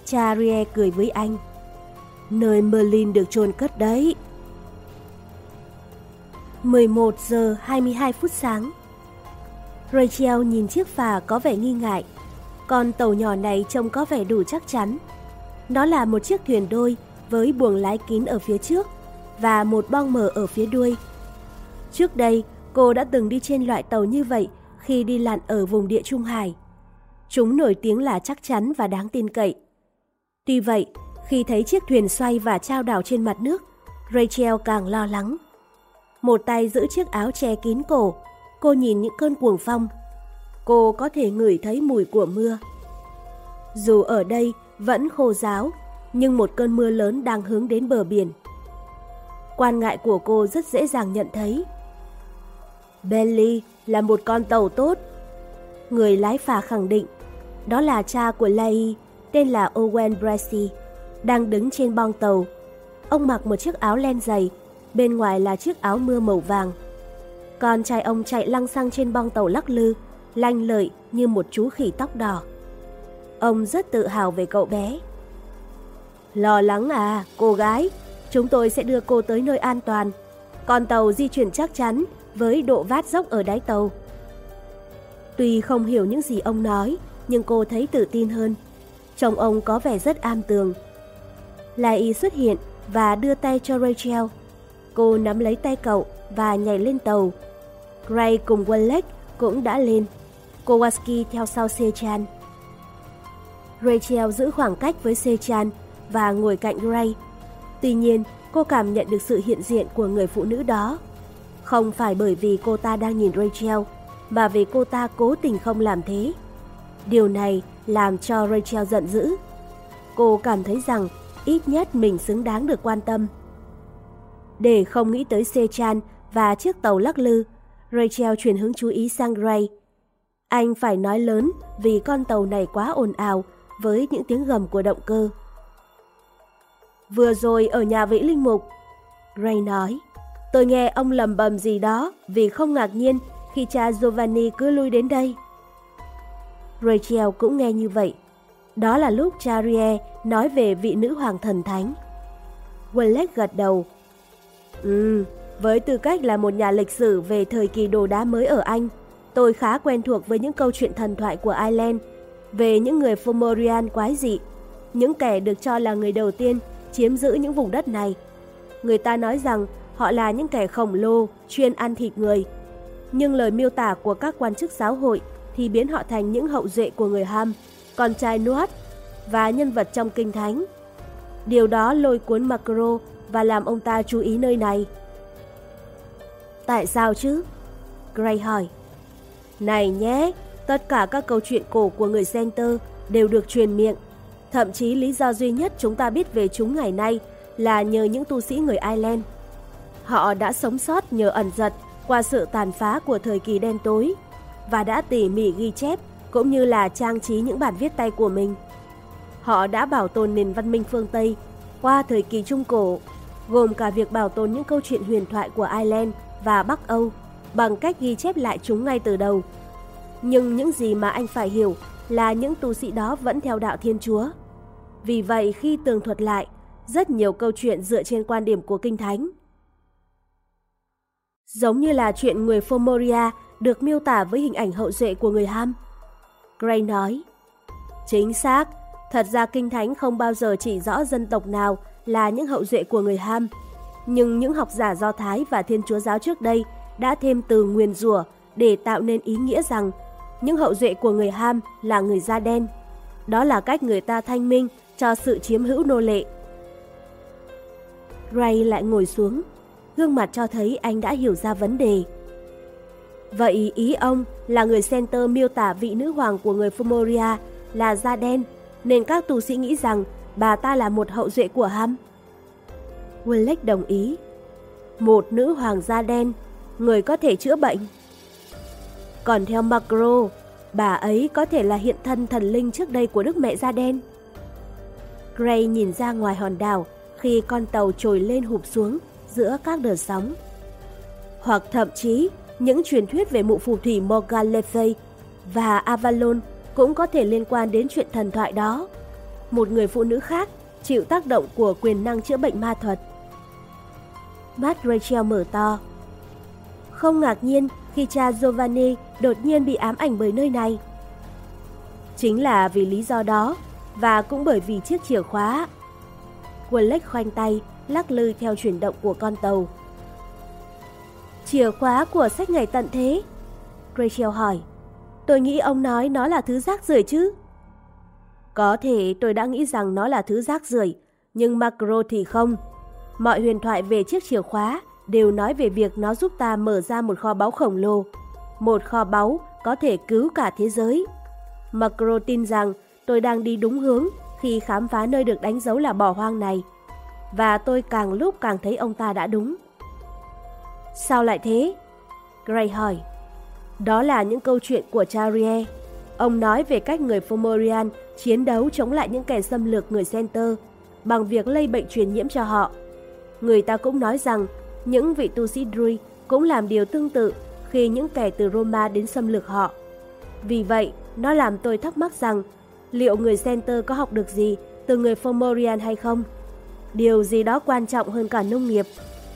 Charie cười với anh. Nơi Merlin được chôn cất đấy. 11 giờ 22 phút sáng Rachel nhìn chiếc phà có vẻ nghi ngại. Con tàu nhỏ này trông có vẻ đủ chắc chắn. Nó là một chiếc thuyền đôi với buồng lái kín ở phía trước và một bong mở ở phía đuôi. Trước đây, cô đã từng đi trên loại tàu như vậy khi đi lặn ở vùng địa Trung Hải. Chúng nổi tiếng là chắc chắn và đáng tin cậy. Tuy vậy, khi thấy chiếc thuyền xoay và trao đảo trên mặt nước, Rachel càng lo lắng. Một tay giữ chiếc áo che kín cổ, cô nhìn những cơn cuồng phong. Cô có thể ngửi thấy mùi của mưa. Dù ở đây vẫn khô ráo, nhưng một cơn mưa lớn đang hướng đến bờ biển. Quan ngại của cô rất dễ dàng nhận thấy. Belly là một con tàu tốt. Người lái phà khẳng định, đó là cha của Lai, tên là Owen Bracy, đang đứng trên bong tàu. Ông mặc một chiếc áo len dày, bên ngoài là chiếc áo mưa màu vàng. Con trai ông chạy lăng xăng trên bong tàu lắc lư, lanh lợi như một chú khỉ tóc đỏ. Ông rất tự hào về cậu bé. Lo lắng à, cô gái, chúng tôi sẽ đưa cô tới nơi an toàn. Con tàu di chuyển chắc chắn với độ vát dốc ở đáy tàu. Tuy không hiểu những gì ông nói, nhưng cô thấy tự tin hơn. Chồng ông có vẻ rất am tường. Lai xuất hiện và đưa tay cho Rachel. Cô nắm lấy tay cậu và nhảy lên tàu. Gray cùng Wallace cũng đã lên. Kowalski theo sau Sechan. Rachel giữ khoảng cách với Sechan và ngồi cạnh Gray. Tuy nhiên, cô cảm nhận được sự hiện diện của người phụ nữ đó. Không phải bởi vì cô ta đang nhìn Rachel, mà vì cô ta cố tình không làm thế. Điều này làm cho Rachel giận dữ. Cô cảm thấy rằng ít nhất mình xứng đáng được quan tâm. Để không nghĩ tới Sechan và chiếc tàu lắc lư, Rachel chuyển hướng chú ý sang Gray. Anh phải nói lớn vì con tàu này quá ồn ào với những tiếng gầm của động cơ. Vừa rồi ở nhà vị linh mục, Gray nói, tôi nghe ông lầm bầm gì đó vì không ngạc nhiên khi cha Giovanni cứ lui đến đây. Rachel cũng nghe như vậy. Đó là lúc Charie nói về vị nữ hoàng thần thánh. Wallace gật đầu. Ừ, với tư cách là một nhà lịch sử về thời kỳ đồ đá mới ở Anh, tôi khá quen thuộc với những câu chuyện thần thoại của Ireland về những người Fomorian quái dị, những kẻ được cho là người đầu tiên chiếm giữ những vùng đất này. Người ta nói rằng họ là những kẻ khổng lồ chuyên ăn thịt người. Nhưng lời miêu tả của các quan chức giáo hội thì biến họ thành những hậu duệ của người Ham, con trai Noah và nhân vật trong kinh thánh. Điều đó lôi cuốn Macro và làm ông ta chú ý nơi này. Tại sao chứ? Gray hỏi. Này nhé, tất cả các câu chuyện cổ của người Center đều được truyền miệng. Thậm chí lý do duy nhất chúng ta biết về chúng ngày nay là nhờ những tu sĩ người Ireland. Họ đã sống sót nhờ ẩn giật qua sự tàn phá của thời kỳ đen tối và đã tỉ mỉ ghi chép cũng như là trang trí những bản viết tay của mình. Họ đã bảo tồn nền văn minh phương Tây qua thời kỳ Trung Cổ, gồm cả việc bảo tồn những câu chuyện huyền thoại của Ireland và Bắc Âu bằng cách ghi chép lại chúng ngay từ đầu. Nhưng những gì mà anh phải hiểu là những tu sĩ đó vẫn theo đạo Thiên Chúa. Vì vậy khi tường thuật lại, rất nhiều câu chuyện dựa trên quan điểm của Kinh Thánh. Giống như là chuyện người Fomoria được miêu tả với hình ảnh hậu duệ của người Ham. Gray nói, Chính xác, thật ra Kinh Thánh không bao giờ chỉ rõ dân tộc nào là những hậu duệ của người Ham. Nhưng những học giả Do Thái và Thiên Chúa Giáo trước đây đã thêm từ nguyền rủa để tạo nên ý nghĩa rằng những hậu duệ của người Ham là người da đen. Đó là cách người ta thanh minh cho sự chiếm hữu nô lệ. Ray lại ngồi xuống, gương mặt cho thấy anh đã hiểu ra vấn đề. Vậy ý ông là người center miêu tả vị nữ hoàng của người Fumoria là da đen, nên các tù sĩ nghĩ rằng bà ta là một hậu duệ của Ham. Willek đồng ý. Một nữ hoàng da đen, người có thể chữa bệnh. Còn theo Macro, bà ấy có thể là hiện thân thần linh trước đây của Đức Mẹ da đen. Gray nhìn ra ngoài hòn đảo khi con tàu trồi lên hụp xuống giữa các đợt sóng. Hoặc thậm chí những truyền thuyết về mụ phù thủy Morgan Le Fay và Avalon cũng có thể liên quan đến chuyện thần thoại đó. Một người phụ nữ khác chịu tác động của quyền năng chữa bệnh ma thuật. Mắt Rachel mở to. Không ngạc nhiên khi cha Giovanni đột nhiên bị ám ảnh bởi nơi này. Chính là vì lý do đó và cũng bởi vì chiếc chìa khóa. Wallace khoanh tay, lắc lư theo chuyển động của con tàu. Chìa khóa của sách ngày tận thế? Rachel hỏi. Tôi nghĩ ông nói nó là thứ rác rưởi chứ. Có thể tôi đã nghĩ rằng nó là thứ rác rưởi, nhưng Macro thì không. Mọi huyền thoại về chiếc chìa khóa đều nói về việc nó giúp ta mở ra một kho báu khổng lồ. Một kho báu có thể cứu cả thế giới. Macro tin rằng tôi đang đi đúng hướng khi khám phá nơi được đánh dấu là bỏ hoang này. Và tôi càng lúc càng thấy ông ta đã đúng. Sao lại thế? Gray hỏi. Đó là những câu chuyện của Charrier. Ông nói về cách người Fomorian chiến đấu chống lại những kẻ xâm lược người Center bằng việc lây bệnh truyền nhiễm cho họ. Người ta cũng nói rằng những vị tu sĩ Druid cũng làm điều tương tự khi những kẻ từ Roma đến xâm lược họ. Vì vậy, nó làm tôi thắc mắc rằng liệu người Center có học được gì từ người Fomorian hay không? Điều gì đó quan trọng hơn cả nông nghiệp,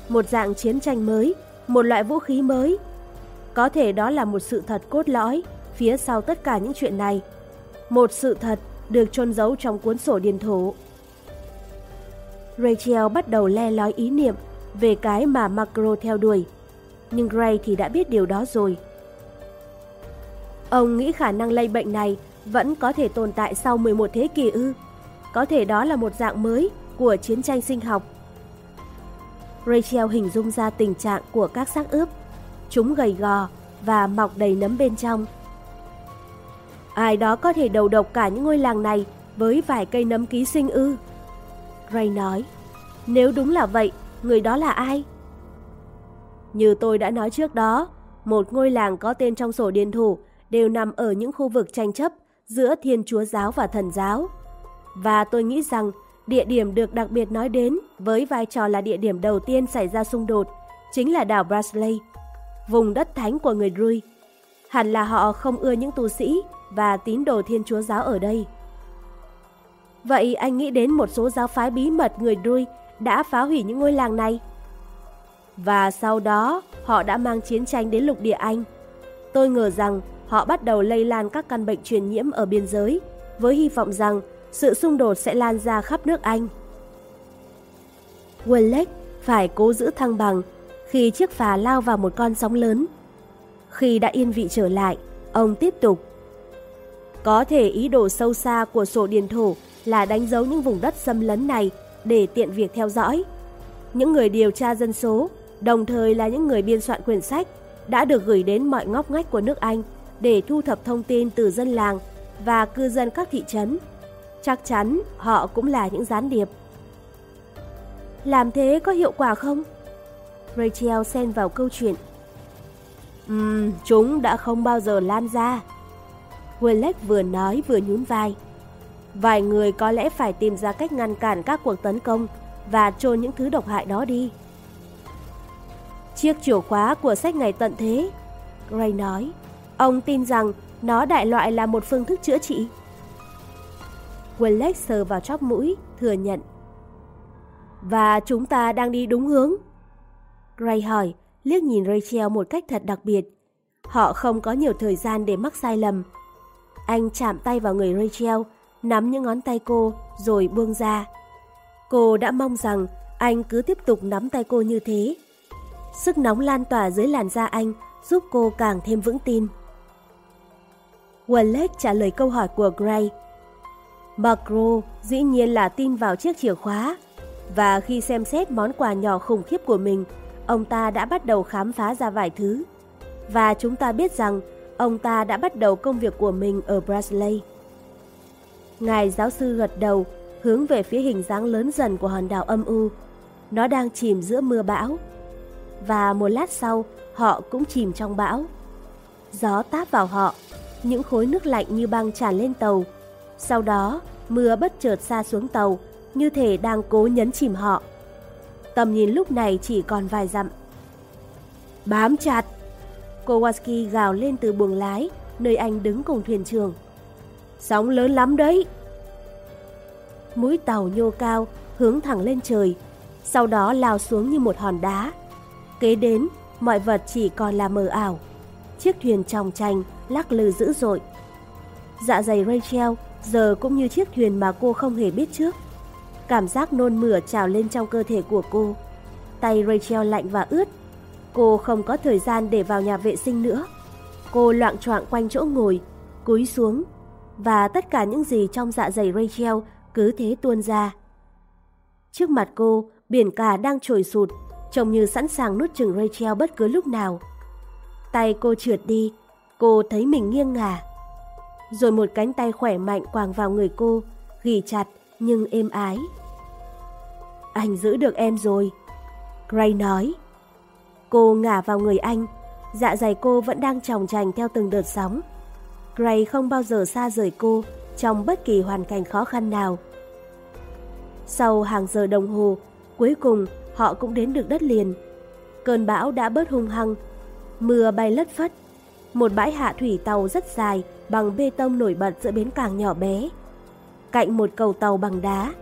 một dạng chiến tranh mới, một loại vũ khí mới. Có thể đó là một sự thật cốt lõi phía sau tất cả những chuyện này. Một sự thật được chôn giấu trong cuốn sổ điền thổ. Rachel bắt đầu le lói ý niệm về cái mà Macro theo đuổi. Nhưng Gray thì đã biết điều đó rồi. Ông nghĩ khả năng lây bệnh này vẫn có thể tồn tại sau 11 thế kỷ ư? Có thể đó là một dạng mới của chiến tranh sinh học. Rachel hình dung ra tình trạng của các xác ướp. Chúng gầy gò và mọc đầy nấm bên trong. Ai đó có thể đầu độc cả những ngôi làng này với vài cây nấm ký sinh ư? Ray nói, nếu đúng là vậy, người đó là ai? Như tôi đã nói trước đó, một ngôi làng có tên trong sổ điện thủ đều nằm ở những khu vực tranh chấp giữa Thiên Chúa Giáo và Thần Giáo. Và tôi nghĩ rằng địa điểm được đặc biệt nói đến với vai trò là địa điểm đầu tiên xảy ra xung đột chính là đảo Brasley, vùng đất thánh của người Rui. Hẳn là họ không ưa những tu sĩ và tín đồ Thiên Chúa Giáo ở đây. Vậy anh nghĩ đến một số giáo phái bí mật người Rui đã phá hủy những ngôi làng này? Và sau đó, họ đã mang chiến tranh đến lục địa Anh. Tôi ngờ rằng họ bắt đầu lây lan các căn bệnh truyền nhiễm ở biên giới, với hy vọng rằng sự xung đột sẽ lan ra khắp nước Anh. Wallach phải cố giữ thăng bằng khi chiếc phà lao vào một con sóng lớn. Khi đã yên vị trở lại, ông tiếp tục. Có thể ý đồ sâu xa của sổ điền thổ là đánh dấu những vùng đất xâm lấn này để tiện việc theo dõi. Những người điều tra dân số, đồng thời là những người biên soạn quyển sách, đã được gửi đến mọi ngóc ngách của nước Anh để thu thập thông tin từ dân làng và cư dân các thị trấn. Chắc chắn họ cũng là những gián điệp. Làm thế có hiệu quả không? Rachel xen vào câu chuyện. Ừm, chúng đã không bao giờ lan ra. Willett vừa nói vừa nhún vai. Vài người có lẽ phải tìm ra cách ngăn cản các cuộc tấn công và trôn những thứ độc hại đó đi. Chiếc chìa khóa của sách ngày tận thế, Gray nói. Ông tin rằng nó đại loại là một phương thức chữa trị. Willett sờ vào chóp mũi, thừa nhận. Và chúng ta đang đi đúng hướng. Gray hỏi, liếc nhìn Rachel một cách thật đặc biệt. Họ không có nhiều thời gian để mắc sai lầm. Anh chạm tay vào người Rachel, nắm những ngón tay cô rồi buông ra. Cô đã mong rằng anh cứ tiếp tục nắm tay cô như thế. Sức nóng lan tỏa dưới làn da anh giúp cô càng thêm vững tin. Wallace trả lời câu hỏi của Gray. Macro dĩ nhiên là tin vào chiếc chìa khóa, và khi xem xét món quà nhỏ khủng khiếp của mình, ông ta đã bắt đầu khám phá ra vài thứ. Và chúng ta biết rằng ông ta đã bắt đầu công việc của mình ở Brasley. Ngài giáo sư gật đầu, hướng về phía hình dáng lớn dần của hòn đảo âm u. Nó đang chìm giữa mưa bão. Và một lát sau, họ cũng chìm trong bão. Gió táp vào họ, những khối nước lạnh như băng tràn lên tàu. Sau đó, mưa bất chợt xa xuống tàu, như thể đang cố nhấn chìm họ. Tầm nhìn lúc này chỉ còn vài dặm. Bám chặt! Kowalski gào lên từ buồng lái, nơi anh đứng cùng thuyền trưởng. Sóng lớn lắm đấy! Mũi tàu nhô cao, hướng thẳng lên trời, sau đó lao xuống như một hòn đá. Kế đến, mọi vật chỉ còn là mờ ảo. Chiếc thuyền tròng trành, lắc lư dữ dội. Dạ dày Rachel giờ cũng như chiếc thuyền mà cô không hề biết trước. Cảm giác nôn mửa trào lên trong cơ thể của cô. Tay Rachel lạnh và ướt. Cô không có thời gian để vào nhà vệ sinh nữa. Cô loạn choạng quanh chỗ ngồi, cúi xuống và tất cả những gì trong dạ dày Rachel cứ thế tuôn ra. Trước mặt cô, biển cả đang trồi sụt, trông như sẵn sàng nuốt chừng Rachel bất cứ lúc nào. Tay cô trượt đi, cô thấy mình nghiêng ngả. Rồi một cánh tay khỏe mạnh quàng vào người cô, ghi chặt nhưng êm ái. Anh giữ được em rồi, Gray nói. Cô ngả vào người anh, dạ dày cô vẫn đang tròng trành theo từng đợt sóng. Gray không bao giờ xa rời cô trong bất kỳ hoàn cảnh khó khăn nào. Sau hàng giờ đồng hồ, cuối cùng họ cũng đến được đất liền. Cơn bão đã bớt hung hăng, mưa bay lất phất. Một bãi hạ thủy tàu rất dài bằng bê tông nổi bật giữa bến cảng nhỏ bé. Cạnh một cầu tàu bằng đá,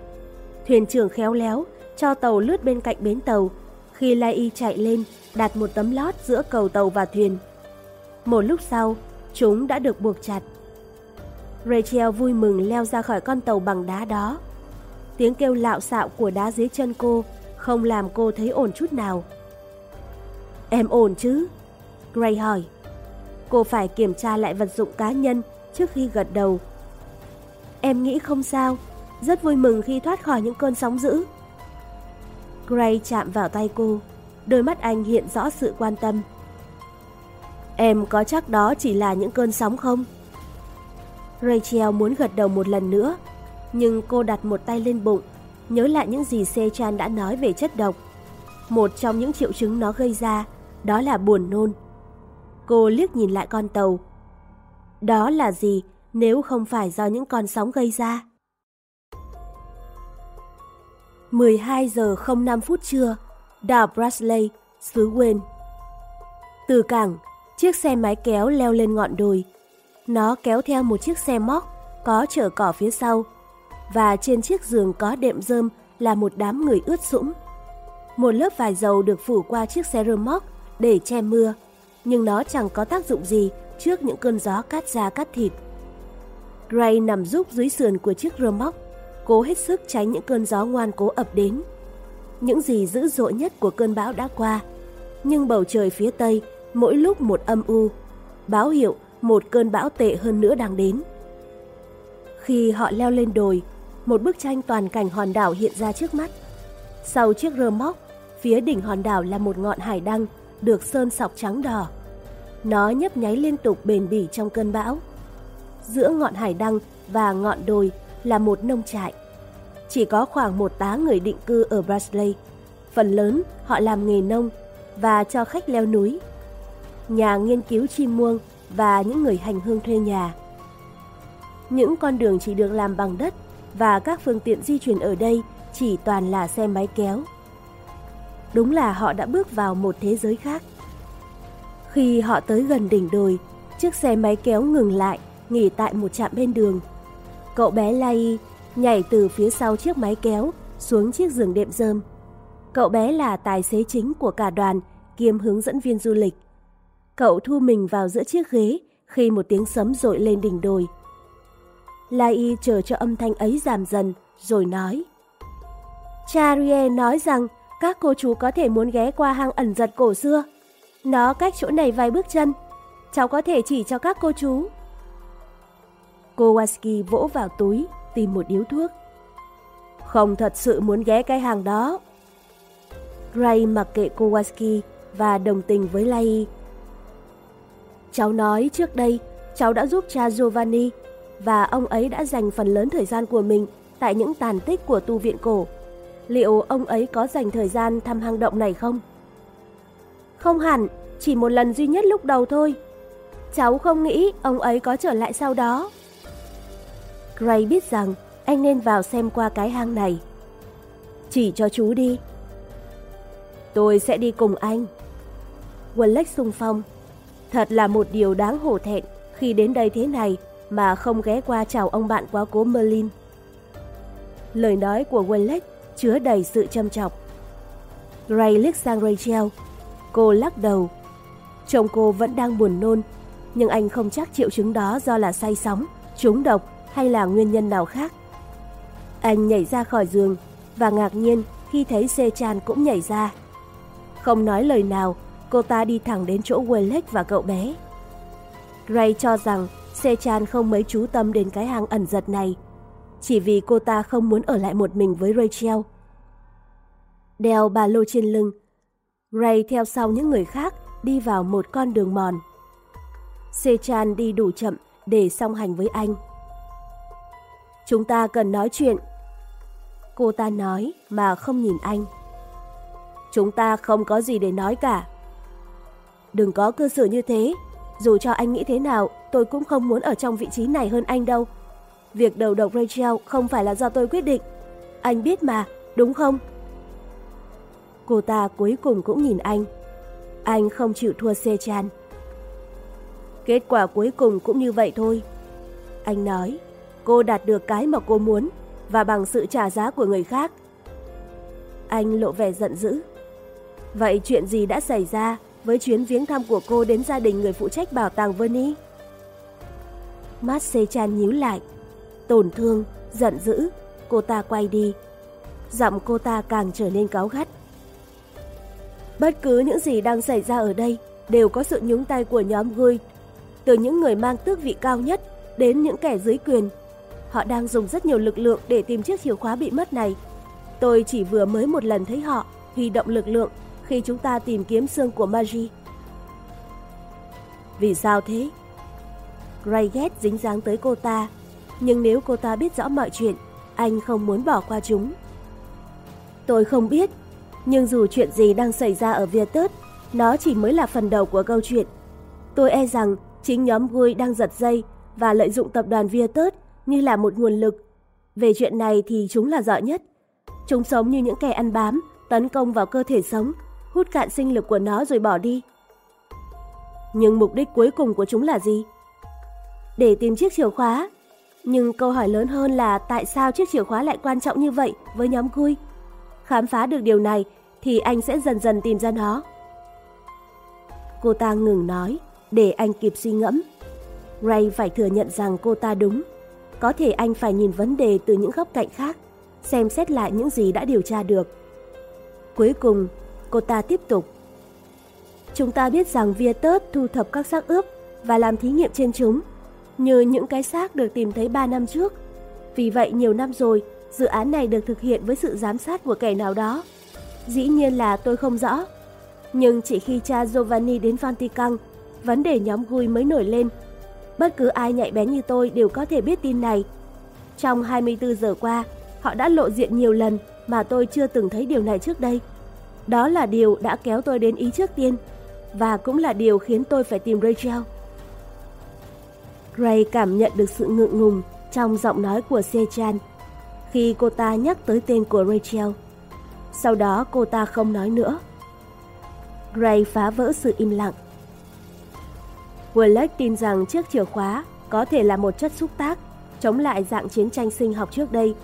thuyền trưởng khéo léo cho tàu lướt bên cạnh bến tàu. Khi Lai Y chạy lên, đặt một tấm lót giữa cầu tàu và thuyền. Một lúc sau, chúng đã được buộc chặt. Rachel vui mừng leo ra khỏi con tàu bằng đá đó. Tiếng kêu lạo xạo của đá dưới chân cô không làm cô thấy ổn chút nào. Em ổn chứ? Gray hỏi. Cô phải kiểm tra lại vật dụng cá nhân trước khi gật đầu. Em nghĩ không sao, rất vui mừng khi thoát khỏi những cơn sóng dữ. Gray chạm vào tay cô, đôi mắt anh hiện rõ sự quan tâm. Em có chắc đó chỉ là những cơn sóng không? Rachel muốn gật đầu một lần nữa, nhưng cô đặt một tay lên bụng, nhớ lại những gì Sechan đã nói về chất độc. Một trong những triệu chứng nó gây ra, đó là buồn nôn. Cô liếc nhìn lại con tàu. Đó là gì nếu không phải do những con sóng gây ra? 12 giờ 05 phút trưa, đảo Brasley, xứ Wayne. Từ cảng, chiếc xe máy kéo leo lên ngọn đồi. Nó kéo theo một chiếc xe móc có chở cỏ phía sau và trên chiếc giường có đệm rơm là một đám người ướt sũng. Một lớp vải dầu được phủ qua chiếc xe rơ móc để che mưa, nhưng nó chẳng có tác dụng gì trước những cơn gió cắt da cắt thịt. Gray nằm rúc dưới sườn của chiếc rơ móc, cố hết sức tránh những cơn gió ngoan cố ập đến. Những gì dữ dội nhất của cơn bão đã qua, nhưng bầu trời phía tây mỗi lúc một âm u, báo hiệu một cơn bão tệ hơn nữa đang đến. Khi họ leo lên đồi, một bức tranh toàn cảnh hòn đảo hiện ra trước mắt. Sau chiếc rơ móc, phía đỉnh hòn đảo là một ngọn hải đăng được sơn sọc trắng đỏ. Nó nhấp nháy liên tục bền bỉ trong cơn bão. Giữa ngọn hải đăng và ngọn đồi là một nông trại. Chỉ có khoảng một tá người định cư ở Brasley. Phần lớn họ làm nghề nông và cho khách leo núi. Nhà nghiên cứu chim muông và những người hành hương thuê nhà. Những con đường chỉ được làm bằng đất và các phương tiện di chuyển ở đây chỉ toàn là xe máy kéo. Đúng là họ đã bước vào một thế giới khác. Khi họ tới gần đỉnh đồi, chiếc xe máy kéo ngừng lại, nghỉ tại một trạm bên đường. Cậu bé Lai nhảy từ phía sau chiếc máy kéo xuống chiếc giường đệm rơm. Cậu bé là tài xế chính của cả đoàn, kiêm hướng dẫn viên du lịch. Cậu thu mình vào giữa chiếc ghế khi một tiếng sấm rội lên đỉnh đồi. Lai chờ cho âm thanh ấy giảm dần, rồi nói. Charie nói rằng các cô chú có thể muốn ghé qua hang ẩn giật cổ xưa. Nó cách chỗ này vài bước chân. Cháu có thể chỉ cho các cô chú. Kowalski vỗ vào túi, tìm một điếu thuốc. Không thật sự muốn ghé cái hàng đó. Gray mặc kệ Kowalski và đồng tình với Lai. Cháu nói trước đây, cháu đã giúp cha Giovanni và ông ấy đã dành phần lớn thời gian của mình tại những tàn tích của tu viện cổ. Liệu ông ấy có dành thời gian thăm hang động này không? Không hẳn, chỉ một lần duy nhất lúc đầu thôi. Cháu không nghĩ ông ấy có trở lại sau đó. Gray biết rằng anh nên vào xem qua cái hang này. Chỉ cho chú đi. Tôi sẽ đi cùng anh. Wallach sung phong. Thật là một điều đáng hổ thẹn khi đến đây thế này mà không ghé qua chào ông bạn quá cố Merlin. Lời nói của Wallach chứa đầy sự châm chọc. Gray liếc sang Rachel. Cô lắc đầu. Chồng cô vẫn đang buồn nôn, nhưng anh không chắc triệu chứng đó do là say sóng, trúng độc hay là nguyên nhân nào khác. Anh nhảy ra khỏi giường và ngạc nhiên khi thấy Sê Chan cũng nhảy ra. Không nói lời nào, cô ta đi thẳng đến chỗ Wallace và cậu bé. Gray cho rằng Sê Chan không mấy chú tâm đến cái hang ẩn giật này, chỉ vì cô ta không muốn ở lại một mình với Rachel. Đeo ba lô trên lưng, Gray theo sau những người khác đi vào một con đường mòn. Sechan đi đủ chậm để song hành với anh. Chúng ta cần nói chuyện. Cô ta nói mà không nhìn anh. Chúng ta không có gì để nói cả. Đừng có cơ sở như thế. Dù cho anh nghĩ thế nào, tôi cũng không muốn ở trong vị trí này hơn anh đâu. Việc đầu độc Rachel không phải là do tôi quyết định. Anh biết mà, đúng không? Cô ta cuối cùng cũng nhìn anh. Anh không chịu thua sechan. Kết quả cuối cùng cũng như vậy thôi. Anh nói, cô đạt được cái mà cô muốn và bằng sự trả giá của người khác. Anh lộ vẻ giận dữ. Vậy chuyện gì đã xảy ra với chuyến viếng thăm của cô đến gia đình người phụ trách bảo tàng Vernie? Mắt sechan nhíu lại. Tổn thương, giận dữ, cô ta quay đi. Giọng cô ta càng trở nên cáu gắt. Bất cứ những gì đang xảy ra ở đây đều có sự nhúng tay của nhóm Gui. Từ những người mang tước vị cao nhất đến những kẻ dưới quyền. Họ đang dùng rất nhiều lực lượng để tìm chiếc chìa khóa bị mất này. Tôi chỉ vừa mới một lần thấy họ huy động lực lượng khi chúng ta tìm kiếm xương của Magi. Vì sao thế? Gray ghét dính dáng tới cô ta, nhưng nếu cô ta biết rõ mọi chuyện, anh không muốn bỏ qua chúng. Tôi không biết, nhưng dù chuyện gì đang xảy ra ở Vietus, nó chỉ mới là phần đầu của câu chuyện. Tôi e rằng chính nhóm Gui đang giật dây và lợi dụng tập đoàn Vietus như là một nguồn lực. Về chuyện này thì chúng là giỏi nhất. Chúng sống như những kẻ ăn bám, tấn công vào cơ thể sống, hút cạn sinh lực của nó rồi bỏ đi. Nhưng mục đích cuối cùng của chúng là gì? Để tìm chiếc chìa khóa. Nhưng câu hỏi lớn hơn là tại sao chiếc chìa khóa lại quan trọng như vậy với nhóm Gui? Khám phá được điều này thì anh sẽ dần dần tìm ra nó. Cô ta ngừng nói để anh kịp suy ngẫm. Ray phải thừa nhận rằng cô ta đúng. Có thể anh phải nhìn vấn đề từ những góc cạnh khác, xem xét lại những gì đã điều tra được. Cuối cùng, cô ta tiếp tục. Chúng ta biết rằng Vietus thu thập các xác ướp và làm thí nghiệm trên chúng, như những cái xác được tìm thấy 3 năm trước. Vì vậy nhiều năm rồi, dự án này được thực hiện với sự giám sát của kẻ nào đó. Dĩ nhiên là tôi không rõ. Nhưng chỉ khi cha Giovanni đến Vatican, vấn đề nhóm Gui mới nổi lên. Bất cứ ai nhạy bén như tôi đều có thể biết tin này. Trong 24 giờ qua, họ đã lộ diện nhiều lần mà tôi chưa từng thấy điều này trước đây. Đó là điều đã kéo tôi đến ý trước tiên và cũng là điều khiến tôi phải tìm Rachel. Gray cảm nhận được sự ngượng ngùng trong giọng nói của Sechan khi cô ta nhắc tới tên của Rachel. Sau đó cô ta không nói nữa. Gray phá vỡ sự im lặng. Wallace tin rằng chiếc chìa khóa có thể là một chất xúc tác chống lại dạng chiến tranh sinh học trước đây.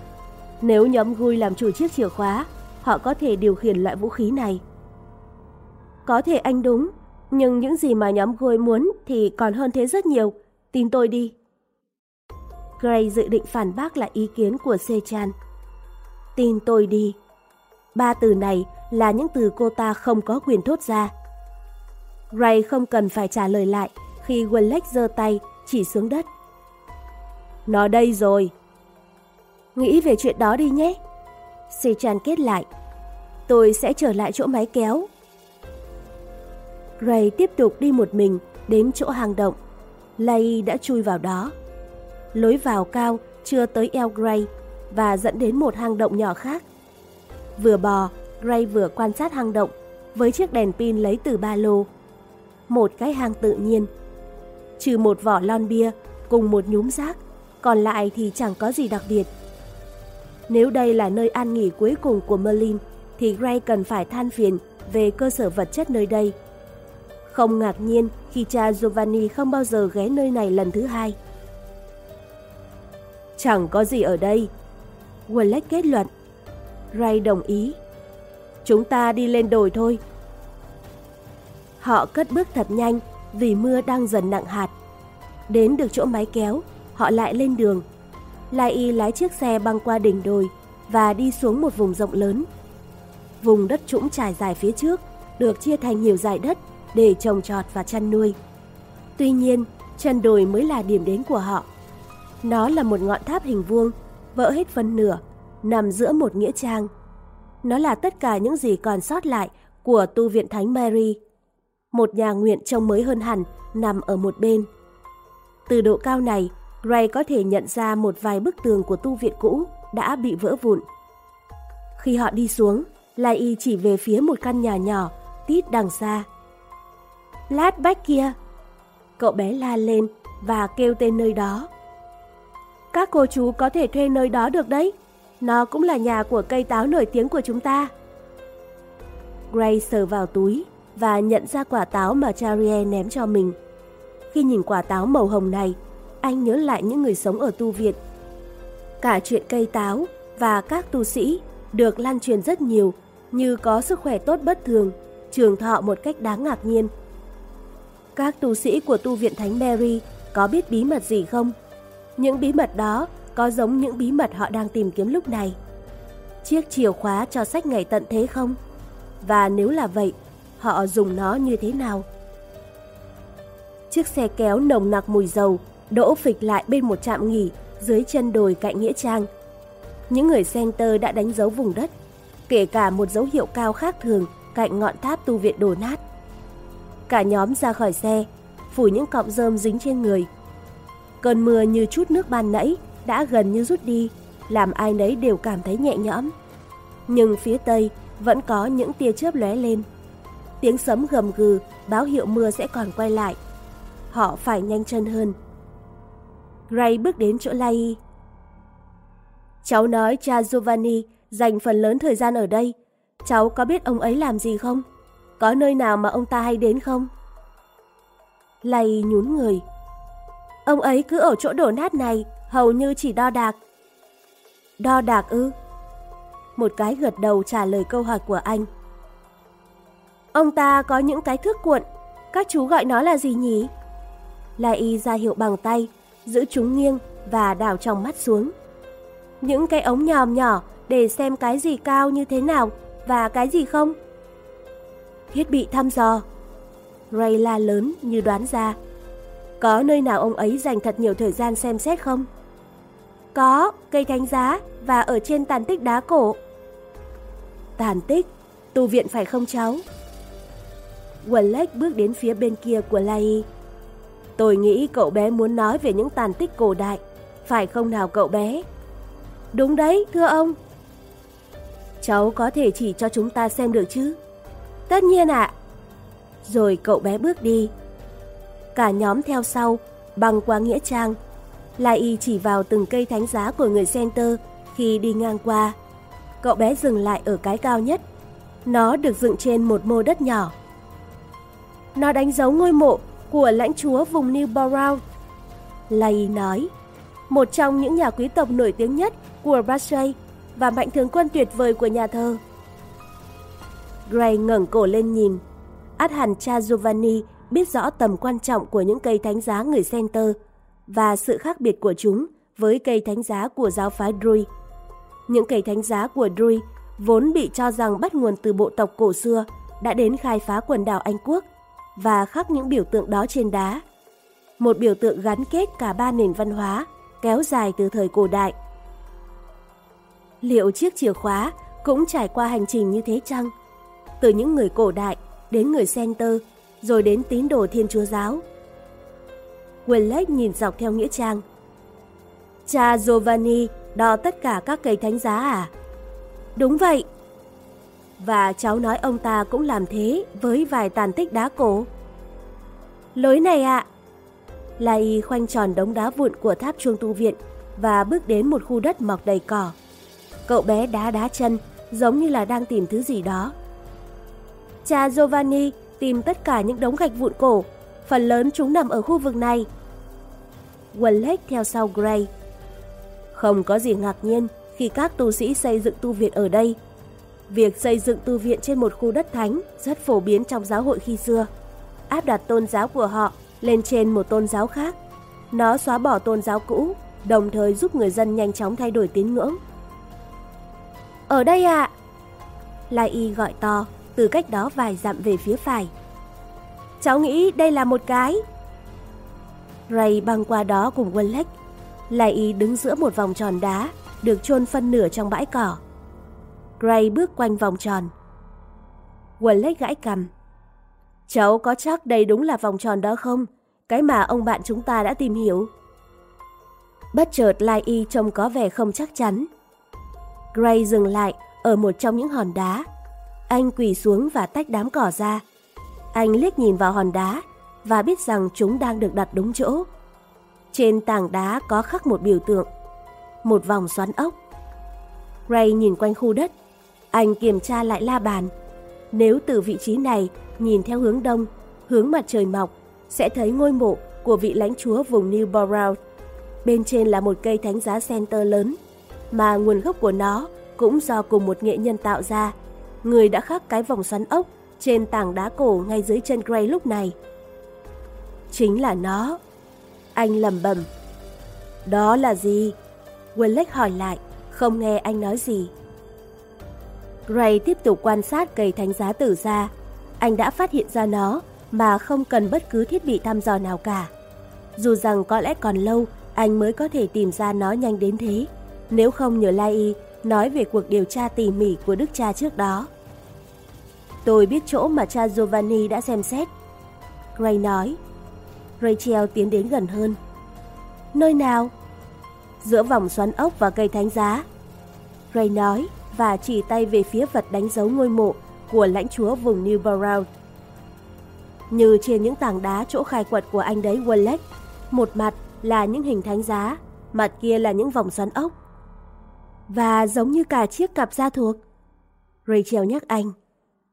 Nếu nhóm Gui làm chủ chiếc chìa khóa, họ có thể điều khiển loại vũ khí này. Có thể anh đúng, nhưng những gì mà nhóm Gui muốn thì còn hơn thế rất nhiều, tin tôi đi. Gray dự định phản bác lại ý kiến của Sechan. Tin tôi đi. Ba từ này là những từ cô ta không có quyền thốt ra. Gray không cần phải trả lời lại khi Wallach giơ tay, chỉ xuống đất. Nó đây rồi. Nghĩ về chuyện đó đi nhé. Sechan kết lại. Tôi sẽ trở lại chỗ máy kéo. Gray tiếp tục đi một mình đến chỗ hang động. Lay đã chui vào đó. Lối vào cao chưa tới eo Gray và dẫn đến một hang động nhỏ khác. Vừa bò, Gray vừa quan sát hang động với chiếc đèn pin lấy từ ba lô. Một cái hang tự nhiên. Trừ một vỏ lon bia cùng một nhúm rác, còn lại thì chẳng có gì đặc biệt. Nếu đây là nơi an nghỉ cuối cùng của Merlin, thì Gray cần phải than phiền về cơ sở vật chất nơi đây. Không ngạc nhiên khi cha Giovanni không bao giờ ghé nơi này lần thứ hai. Chẳng có gì ở đây. Wallace kết luận. Ray đồng ý. Chúng ta đi lên đồi thôi. Họ cất bước thật nhanh vì mưa đang dần nặng hạt. Đến được chỗ máy kéo, họ lại lên đường. Lai Y lái chiếc xe băng qua đỉnh đồi và đi xuống một vùng rộng lớn. Vùng đất trũng trải dài phía trước được chia thành nhiều dải đất để trồng trọt và chăn nuôi. Tuy nhiên, chân đồi mới là điểm đến của họ. Nó là một ngọn tháp hình vuông, vỡ hết phân nửa, nằm giữa một nghĩa trang. Nó là tất cả những gì còn sót lại của tu viện Thánh Mary. Một nhà nguyện trông mới hơn hẳn nằm ở một bên. Từ độ cao này, Gray có thể nhận ra một vài bức tường của tu viện cũ đã bị vỡ vụn. Khi họ đi xuống, Lai Y chỉ về phía một căn nhà nhỏ, tít đằng xa. Lát bách kia! Cậu bé la lên và kêu tên nơi đó. Các cô chú có thể thuê nơi đó được đấy. Nó cũng là nhà của cây táo nổi tiếng của chúng ta. Gray sờ vào túi và nhận ra quả táo mà Charie ném cho mình. Khi nhìn quả táo màu hồng này, anh nhớ lại những người sống ở tu viện. Cả chuyện cây táo và các tu sĩ được lan truyền rất nhiều như có sức khỏe tốt bất thường, trường thọ một cách đáng ngạc nhiên. Các tu sĩ của tu viện Thánh Mary có biết bí mật gì không? Những bí mật đó có giống những bí mật họ đang tìm kiếm lúc này. Chiếc chìa khóa cho sách ngày tận thế không? Và nếu là vậy, họ dùng nó như thế nào? Chiếc xe kéo nồng nặc mùi dầu đỗ phịch lại bên một trạm nghỉ dưới chân đồi cạnh Nghĩa Trang. Những người center đã đánh dấu vùng đất, kể cả một dấu hiệu cao khác thường cạnh ngọn tháp tu viện đổ nát. Cả nhóm ra khỏi xe, phủi những cọng rơm dính trên người. Cơn mưa như chút nước ban nãy đã gần như rút đi, làm ai nấy đều cảm thấy nhẹ nhõm. Nhưng phía tây vẫn có những tia chớp lóe lên. Tiếng sấm gầm gừ báo hiệu mưa sẽ còn quay lại. Họ phải nhanh chân hơn. Gray bước đến chỗ Lai. Cháu nói cha Giovanni dành phần lớn thời gian ở đây. Cháu có biết ông ấy làm gì không? Có nơi nào mà ông ta hay đến không? Lay nhún người. Ông ấy cứ ở chỗ đổ nát này, hầu như chỉ đo đạc. Đo đạc ư? Một cái gật đầu trả lời câu hỏi của anh. Ông ta có những cái thước cuộn, các chú gọi nó là gì nhỉ? Lai ra hiệu bằng tay, giữ chúng nghiêng và đảo trong mắt xuống. Những cái ống nhòm nhỏ để xem cái gì cao như thế nào và cái gì không. Thiết bị thăm dò. Ray la lớn như đoán ra. Có nơi nào ông ấy dành thật nhiều thời gian xem xét không? Có, cây thánh giá và ở trên tàn tích đá cổ. Tàn tích? Tu viện phải không cháu? Wallace bước đến phía bên kia của Lai. Tôi nghĩ cậu bé muốn nói về những tàn tích cổ đại, phải không nào cậu bé? Đúng đấy, thưa ông. Cháu có thể chỉ cho chúng ta xem được chứ? Tất nhiên ạ. Rồi cậu bé bước đi. Cả nhóm theo sau, băng qua Nghĩa Trang. Lai Y chỉ vào từng cây thánh giá của người center khi đi ngang qua. Cậu bé dừng lại ở cái cao nhất. Nó được dựng trên một mô đất nhỏ. Nó đánh dấu ngôi mộ của lãnh chúa vùng New Borough. Lai nói, một trong những nhà quý tộc nổi tiếng nhất của Brashay và mạnh thường quân tuyệt vời của nhà thơ. Gray ngẩng cổ lên nhìn. Át hẳn cha Giovanni biết rõ tầm quan trọng của những cây thánh giá người Center và sự khác biệt của chúng với cây thánh giá của giáo phái Druid. Những cây thánh giá của Druid vốn bị cho rằng bắt nguồn từ bộ tộc cổ xưa đã đến khai phá quần đảo Anh Quốc và khắc những biểu tượng đó trên đá. Một biểu tượng gắn kết cả ba nền văn hóa, kéo dài từ thời cổ đại. Liệu chiếc chìa khóa cũng trải qua hành trình như thế chăng? Từ những người cổ đại đến người center, rồi đến tín đồ thiên chúa giáo. Willett nhìn dọc theo nghĩa trang. Cha Giovanni đo tất cả các cây thánh giá à? Đúng vậy. Và cháu nói ông ta cũng làm thế với vài tàn tích đá cổ. Lối này ạ. À. Lai khoanh tròn đống đá vụn của tháp chuông tu viện và bước đến một khu đất mọc đầy cỏ. Cậu bé đá đá chân, giống như là đang tìm thứ gì đó. Cha Giovanni tìm tất cả những đống gạch vụn cổ, phần lớn chúng nằm ở khu vực này. Wallace theo sau Gray. Không có gì ngạc nhiên khi các tu sĩ xây dựng tu viện ở đây. Việc xây dựng tu viện trên một khu đất thánh rất phổ biến trong giáo hội khi xưa. Áp đặt tôn giáo của họ lên trên một tôn giáo khác. Nó xóa bỏ tôn giáo cũ, đồng thời giúp người dân nhanh chóng thay đổi tín ngưỡng. Ở đây ạ! À? Lai Y gọi to, từ cách đó vài dặm về phía phải. Cháu nghĩ đây là một cái. Ray băng qua đó cùng Wallace. Lai Y đứng giữa một vòng tròn đá, được chôn phân nửa trong bãi cỏ. Gray bước quanh vòng tròn. Wallace gãi cằm. Cháu có chắc đây đúng là vòng tròn đó không? Cái mà ông bạn chúng ta đã tìm hiểu. Bất chợt Lai Y trông có vẻ không chắc chắn. Gray dừng lại ở một trong những hòn đá. Anh quỳ xuống và tách đám cỏ ra. Anh liếc nhìn vào hòn đá và biết rằng chúng đang được đặt đúng chỗ. Trên tảng đá có khắc một biểu tượng, một vòng xoắn ốc. Gray nhìn quanh khu đất, anh kiểm tra lại la bàn. Nếu từ vị trí này nhìn theo hướng đông, hướng mặt trời mọc, sẽ thấy ngôi mộ của vị lãnh chúa vùng New Borough. Bên trên là một cây thánh giá center lớn, mà nguồn gốc của nó cũng do cùng một nghệ nhân tạo ra. Người đã khắc cái vòng xoắn ốc trên tảng đá cổ ngay dưới chân Gray lúc này. Chính là nó. Anh lầm bầm. Đó là gì? Wallace hỏi lại, không nghe anh nói gì. Gray tiếp tục quan sát cây thánh giá tử ra. Anh đã phát hiện ra nó mà không cần bất cứ thiết bị thăm dò nào cả. Dù rằng có lẽ còn lâu anh mới có thể tìm ra nó nhanh đến thế, nếu không nhờ Lai Y nói về cuộc điều tra tỉ mỉ của đức cha trước đó. Tôi biết chỗ mà cha Giovanni đã xem xét. Gray nói. Rachel tiến đến gần hơn. Nơi nào? Giữa vòng xoắn ốc và cây thánh giá. Gray nói và chỉ tay về phía vật đánh dấu ngôi mộ của lãnh chúa vùng New Borough. Như trên những tảng đá chỗ khai quật của anh đấy Wallace, một mặt là những hình thánh giá, mặt kia là những vòng xoắn ốc. Và giống như cả chiếc cặp da thuộc. Rachel nhắc anh.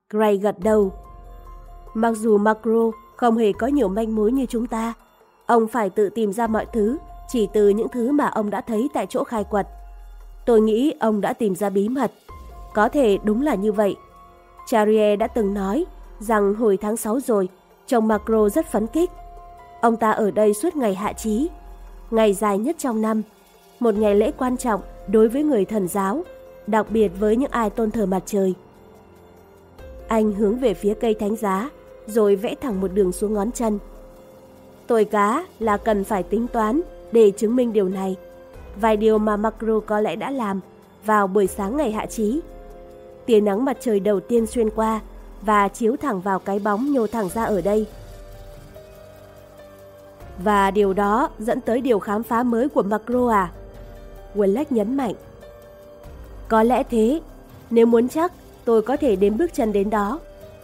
Gray gật đầu. Mặc dù Macro không hề có nhiều manh mối như chúng ta, ông phải tự tìm ra mọi thứ chỉ từ những thứ mà ông đã thấy tại chỗ khai quật. Tôi nghĩ ông đã tìm ra bí mật. Có thể đúng là như vậy. Charrier đã từng nói rằng hồi tháng 6 rồi, chồng Macro rất phấn khích. Ông ta ở đây suốt ngày hạ chí, ngày dài nhất trong năm, một ngày lễ quan trọng đối với người thần giáo, đặc biệt với những ai tôn thờ mặt trời. Anh hướng về phía cây thánh giá, rồi vẽ thẳng một đường xuống ngón chân. Tôi cá là cần phải tính toán để chứng minh điều này. Vài điều mà Macro có lẽ đã làm vào buổi sáng ngày hạ chí. Tia nắng mặt trời đầu tiên xuyên qua và chiếu thẳng vào cái bóng nhô thẳng ra ở đây. Và điều đó dẫn tới điều khám phá mới của Macro à? Wallach nhấn mạnh. Có lẽ thế, nếu muốn chắc, tôi có thể đến bước chân đến đó.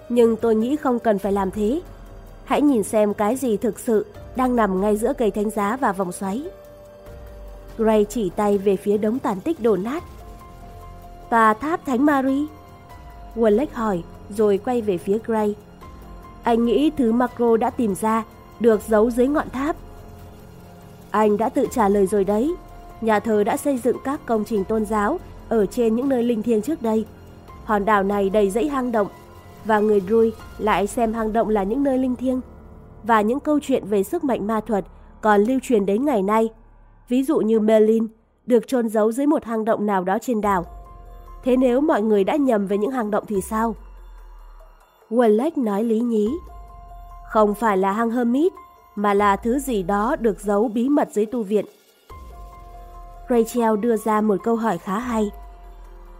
Nhưng tôi nghĩ không cần phải làm thế. Hãy nhìn xem cái gì thực sự đang nằm ngay giữa cây thánh giá và vòng xoáy. Gray chỉ tay về phía đống tàn tích đổ nát. Và tháp Thánh Mary? Wallach hỏi, rồi quay về phía Gray. Anh nghĩ thứ Macro đã tìm ra được giấu dưới ngọn tháp. Anh đã tự trả lời rồi đấy. Nhà thờ đã xây dựng các công trình tôn giáo ở trên những nơi linh thiêng trước đây. Hòn đảo này đầy dãy hang động, và người Druid lại xem hang động là những nơi linh thiêng. Và những câu chuyện về sức mạnh ma thuật còn lưu truyền đến ngày nay. Ví dụ như Merlin được chôn giấu dưới một hang động nào đó trên đảo. Thế nếu mọi người đã nhầm về những hang động thì sao? Wallace nói lý nhí. Không phải là hang Hermit, mà là thứ gì đó được giấu bí mật dưới tu viện. Rachel đưa ra một câu hỏi khá hay.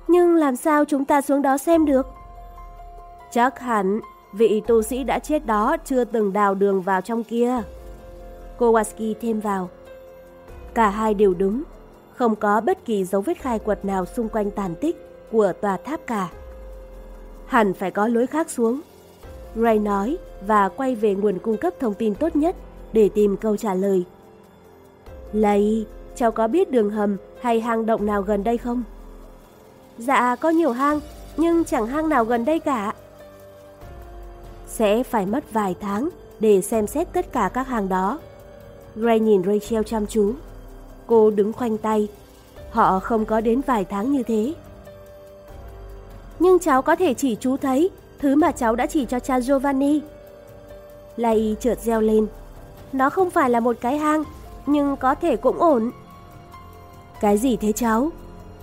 Nhưng làm sao chúng ta xuống đó xem được? Chắc hẳn vị tu sĩ đã chết đó chưa từng đào đường vào trong kia. Kowalski thêm vào. Cả hai đều đúng, không có bất kỳ dấu vết khai quật nào xung quanh tàn tích của tòa tháp cả. Hẳn phải có lối khác xuống. Ray nói và quay về nguồn cung cấp thông tin tốt nhất để tìm câu trả lời. Lầy, cháu có biết đường hầm hay hang động nào gần đây không? Dạ, có nhiều hang, nhưng chẳng hang nào gần đây cả. Sẽ phải mất vài tháng để xem xét tất cả các hang đó. Gray nhìn Rachel chăm chú. Cô đứng khoanh tay. Họ không có đến vài tháng như thế. Nhưng cháu có thể chỉ chú thấy thứ mà cháu đã chỉ cho cha Giovanni. Lai chợt reo lên. Nó không phải là một cái hang, nhưng có thể cũng ổn. Cái gì thế cháu?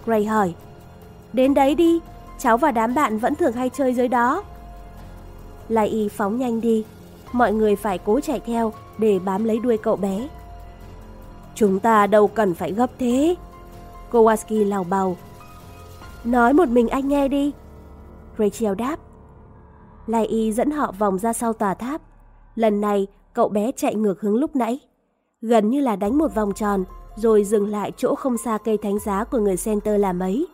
Gray hỏi. Đến đấy đi, cháu và đám bạn vẫn thường hay chơi dưới đó. Lai phóng nhanh đi, mọi người phải cố chạy theo để bám lấy đuôi cậu bé. Chúng ta đâu cần phải gấp thế. Kowalski lào bầu. Nói một mình anh nghe đi. Rachel đáp. Lai Y dẫn họ vòng ra sau tòa tháp. Lần này, cậu bé chạy ngược hướng lúc nãy. Gần như là đánh một vòng tròn, rồi dừng lại chỗ không xa cây thánh giá của người center là mấy.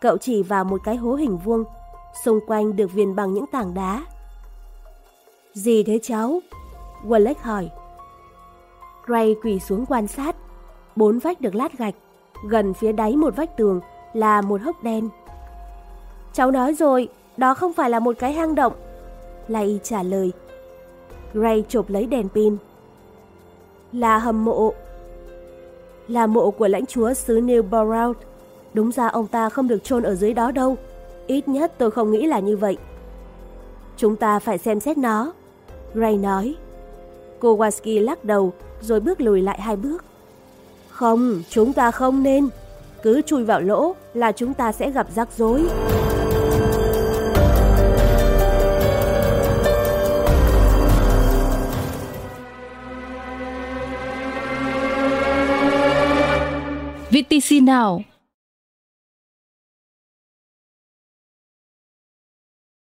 Cậu chỉ vào một cái hố hình vuông, xung quanh được viền bằng những tảng đá. Gì thế cháu? Wallace hỏi. Gray quỳ xuống quan sát. Bốn vách được lát gạch, gần phía đáy một vách tường là một hốc đen. Cháu nói rồi, đó không phải là một cái hang động. Lai trả lời. Gray chộp lấy đèn pin. Là hầm mộ. Là mộ của lãnh chúa xứ New Đúng ra ông ta không được chôn ở dưới đó đâu. Ít nhất tôi không nghĩ là như vậy. Chúng ta phải xem xét nó. Gray nói. Kowalski lắc đầu rồi bước lùi lại hai bước. Không, chúng ta không nên. Cứ chui vào lỗ là chúng ta sẽ gặp rắc rối. VTC nào?